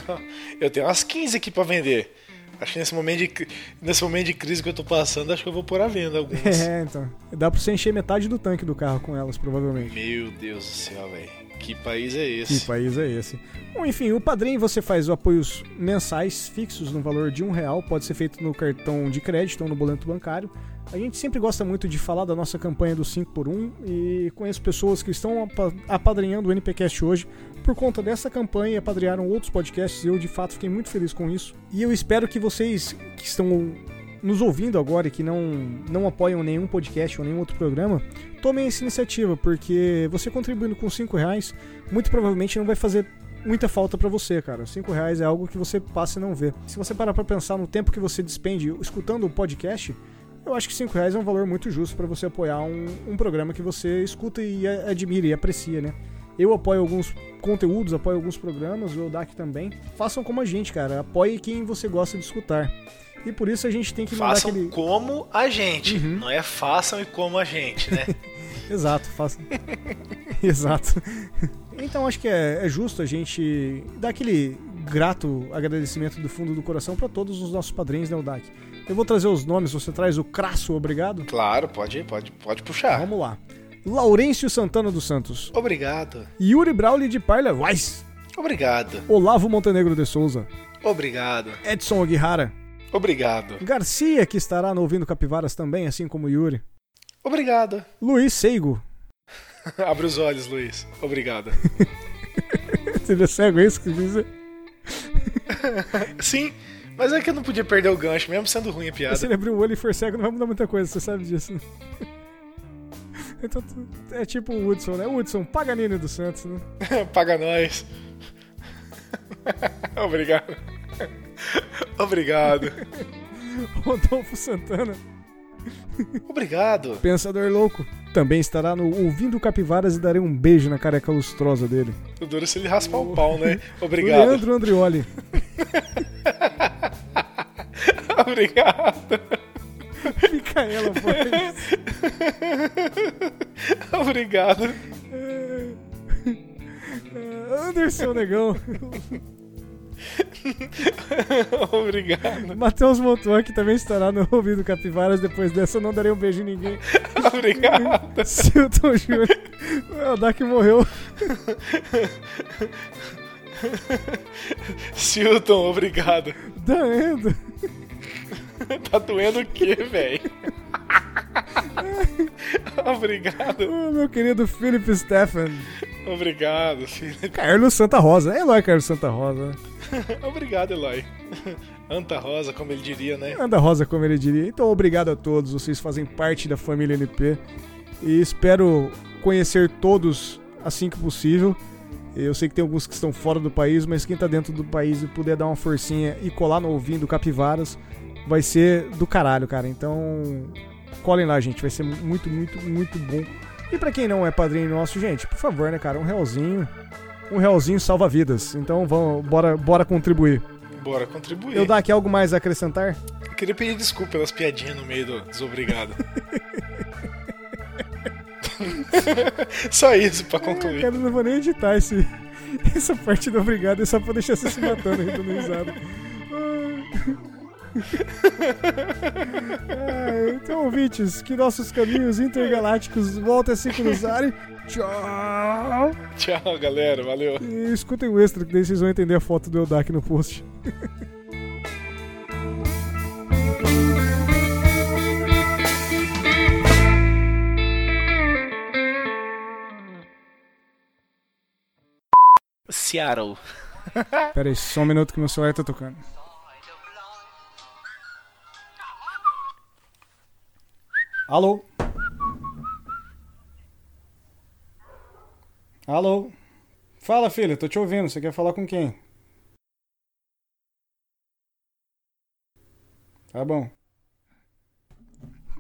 Eu tenho umas 15 aqui pra vender. Acho que nesse momento de, nesse momento de crise que eu tô passando, acho que eu vou pôr à venda algumas. É, então. Dá pra você encher metade do tanque do carro com elas, provavelmente. Meu Deus do céu, velho. Que país é Que esse? país é esse? Bom, enfim, o padrinho você faz apoios mensais fixos no valor de um real, pode ser feito no cartão de crédito ou no boleto bancário. A gente sempre gosta muito de falar da nossa campanha do 5 por 1 e conheço pessoas que estão apa- apadrinhando o NPcast hoje por conta dessa campanha e outros podcasts eu de fato fiquei muito feliz com isso. E eu espero que vocês que estão nos ouvindo agora e que não, não apoiam nenhum podcast ou nenhum outro programa, tomem essa iniciativa, porque você contribuindo com 5 reais, muito provavelmente não vai fazer muita falta pra você, cara. 5 reais é algo que você passa e não vê. Se você parar pra pensar no tempo que você despende escutando o podcast, eu acho que 5 reais é um valor muito justo pra você apoiar um, um programa que você escuta e admira e aprecia, né? Eu apoio alguns conteúdos, apoio alguns programas, o Odak também. Façam como a gente, cara. Apoie quem você gosta de escutar. E por isso a gente tem que mandar Façam aquele. como a gente. Uhum. Não é façam e como a gente, né? Exato, faça. Exato. Então acho que é, é justo a gente dar aquele grato agradecimento do fundo do coração pra todos os nossos padrinhos, né, Odak? Eu vou trazer os nomes, você traz o crasso, obrigado? claro, pode, pode, pode puxar. Vamos lá. Laurêncio Santana dos Santos. Obrigado. Yuri Brauli de Parla Weiss. Obrigado. Olavo Montenegro de Souza. Obrigado. Edson Aguirara. Obrigado. Garcia, que estará no Ouvindo Capivaras também, assim como Yuri. Obrigado. Luiz Seigo. Abre os olhos, Luiz. Obrigado. Você vê cego, é isso que dizer? Sim, mas é que eu não podia perder o gancho, mesmo sendo ruim a piada. Se ele abrir o olho e for cego, não vai mudar muita coisa, você sabe disso. né? Então, é tipo o Hudson, né? Hudson, Paganini do Santos, né? Paga nós. Obrigado. Obrigado. Rodolfo Santana, Obrigado. Pensador Louco, também estará no Ouvindo Capivaras e darei um beijo na careca lustrosa dele. O duro é se ele raspar o pau, né? O Obrigado. Leandro Andrioli, Obrigado. Micaela Borges, Obrigado. eh, Anderson Negão, Obrigado. Matheus Montoya, que também estará no Ouvindo Capivaras. Depois dessa, eu não darei um beijo em ninguém. Obrigado. Silton Júnior, o Dak morreu. Silton, obrigado. Daendo. Tá doendo o quê, velho? Obrigado. Oh, meu querido Philip Stephan. Obrigado. Carlos Santa Rosa. É Eloy Carlos Santa Rosa. Obrigado, Eloy. Anta Rosa, como ele diria, né? Anda Rosa, como ele diria. Então, obrigado a todos. Vocês fazem parte da família NP. E espero conhecer todos assim que possível. Eu sei que tem alguns que estão fora do país, mas quem tá dentro do país e puder dar uma forcinha e colar no ouvindo Capivaras, vai ser do caralho, cara. Então, colhem lá, gente. Vai ser muito, muito, muito bom. E pra quem não é padrinho nosso, gente, por favor, né, cara? Um realzinho. Um realzinho salva vidas. Então, vamos, bora, bora contribuir. Bora contribuir. Eu dar aqui algo mais a acrescentar? Eu queria pedir desculpa pelas piadinhas no meio do desobrigado. Só isso pra concluir. Cara, eu não vou nem editar esse, essa parte do obrigado, é só pra deixar você se matando aí, dando risada. Ah, então, ouvintes, que nossos caminhos intergalácticos voltem a se cruzarem. Tchau! Tchau, galera. Valeu. E escutem o extra, que daí vocês vão entender a foto do Eldak no post. Seattle. Pera aí, só um minuto que meu celular tá tocando. Alô? Alô? Fala, filha, tô te ouvindo. Você quer falar com quem? Tá bom.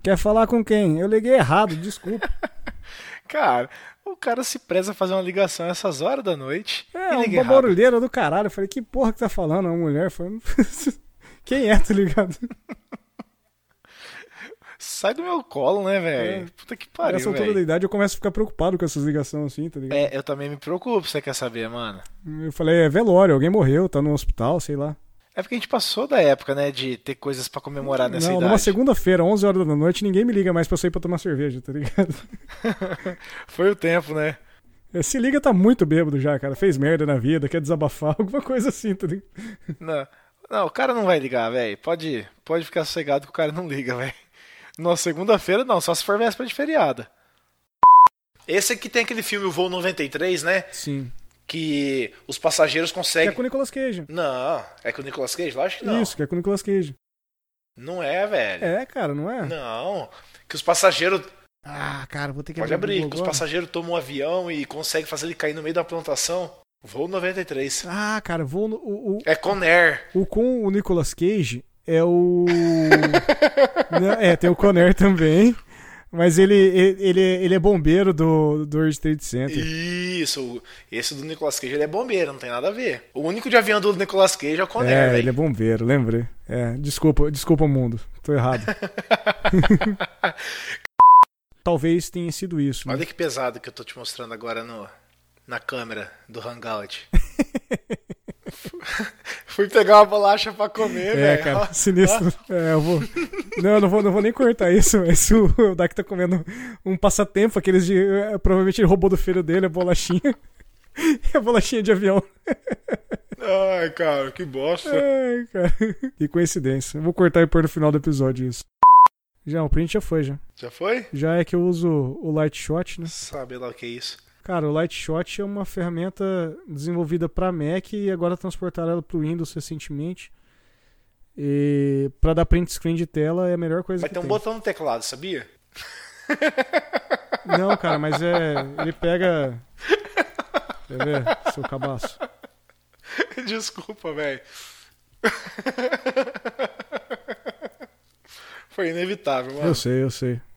Quer falar com quem? Eu liguei errado, desculpa. Cara, o cara se preza a fazer uma ligação essas horas da noite. É, e uma barulheira do caralho. Eu falei, que porra que tá falando? Uma mulher falando. Quem é, tá ligado? Sai do meu colo, né, velho? É. Puta que Nessa pariu, altura da idade eu começo a ficar preocupado com essas ligações assim, tá ligado? É, eu também me preocupo, você quer saber, mano. Eu falei, é velório, alguém morreu, tá no hospital, sei lá. É porque a gente passou da época, né, de ter coisas pra comemorar nessa Não, idade. numa segunda-feira, 11 horas da noite, ninguém me liga mais pra eu sair pra tomar cerveja, tá ligado? Foi o tempo, né? É, Se liga, tá muito bêbado já, cara. Fez merda na vida, quer desabafar, alguma coisa assim, tá ligado? Não, não o cara não vai ligar, velho. Pode, pode ficar sossegado que o cara não liga, velho. Na segunda-feira, não, só se for véspera de feriada. Esse aqui tem aquele filme O Voo 93, né? Sim. Que os passageiros Que é conseguem. com o Nicolas Cage. Não, é com o Nicolas Cage? Lógico que não. Isso, que é com o Nicolas Cage. Não é, velho. É, cara, não é? Não. Que os passageiros. Ah, cara, vou ter que Pode abrir, Google que os passageiros tomam um avião e conseguem fazer ele cair no meio da plantação. Voo 93. Ah, cara, vou no, o, o, É Conair. o com o Nicolas Cage é o. É, tem o Conner também. Mas ele, ele, ele, é bombeiro do, do World Trade Center. Isso. Esse do Nicolas Cage ele é bombeiro, não tem nada a ver. O único de avião do Nicolas Cage é o Conair, É, velho. ele é bombeiro, lembrei. É, desculpa, desculpa mundo. Tô errado. Talvez tenha sido isso. né? Olha que pesado que eu tô te mostrando agora no, na câmera do Hangout. Fui pegar uma bolacha pra comer, É, velho. cara, sinistro. É, eu vou. Não, eu não vou, não vou nem cortar isso, mas o, o Dak tá comendo um passatempo, aqueles de. é, Provavelmente ele roubou do filho dele a bolachinha. E a bolachinha de avião. Ai, cara, que bosta. Ai, cara. Que coincidência. Eu vou cortar e pôr no final do episódio isso. Já, o print já foi, já. Já foi? Já é que eu uso o Light Shot, né? Sabe lá o que é isso. Cara, o Light Shot é uma ferramenta desenvolvida para Mac e agora transportaram ela para o Windows recentemente. E para dar print screen de tela é a melhor coisa Vai que ter um tem. botão no teclado, sabia? Não, cara, mas é. Ele pega. Quer ver, seu cabaço? Desculpa, velho. Foi inevitável, mano. Eu sei, eu sei.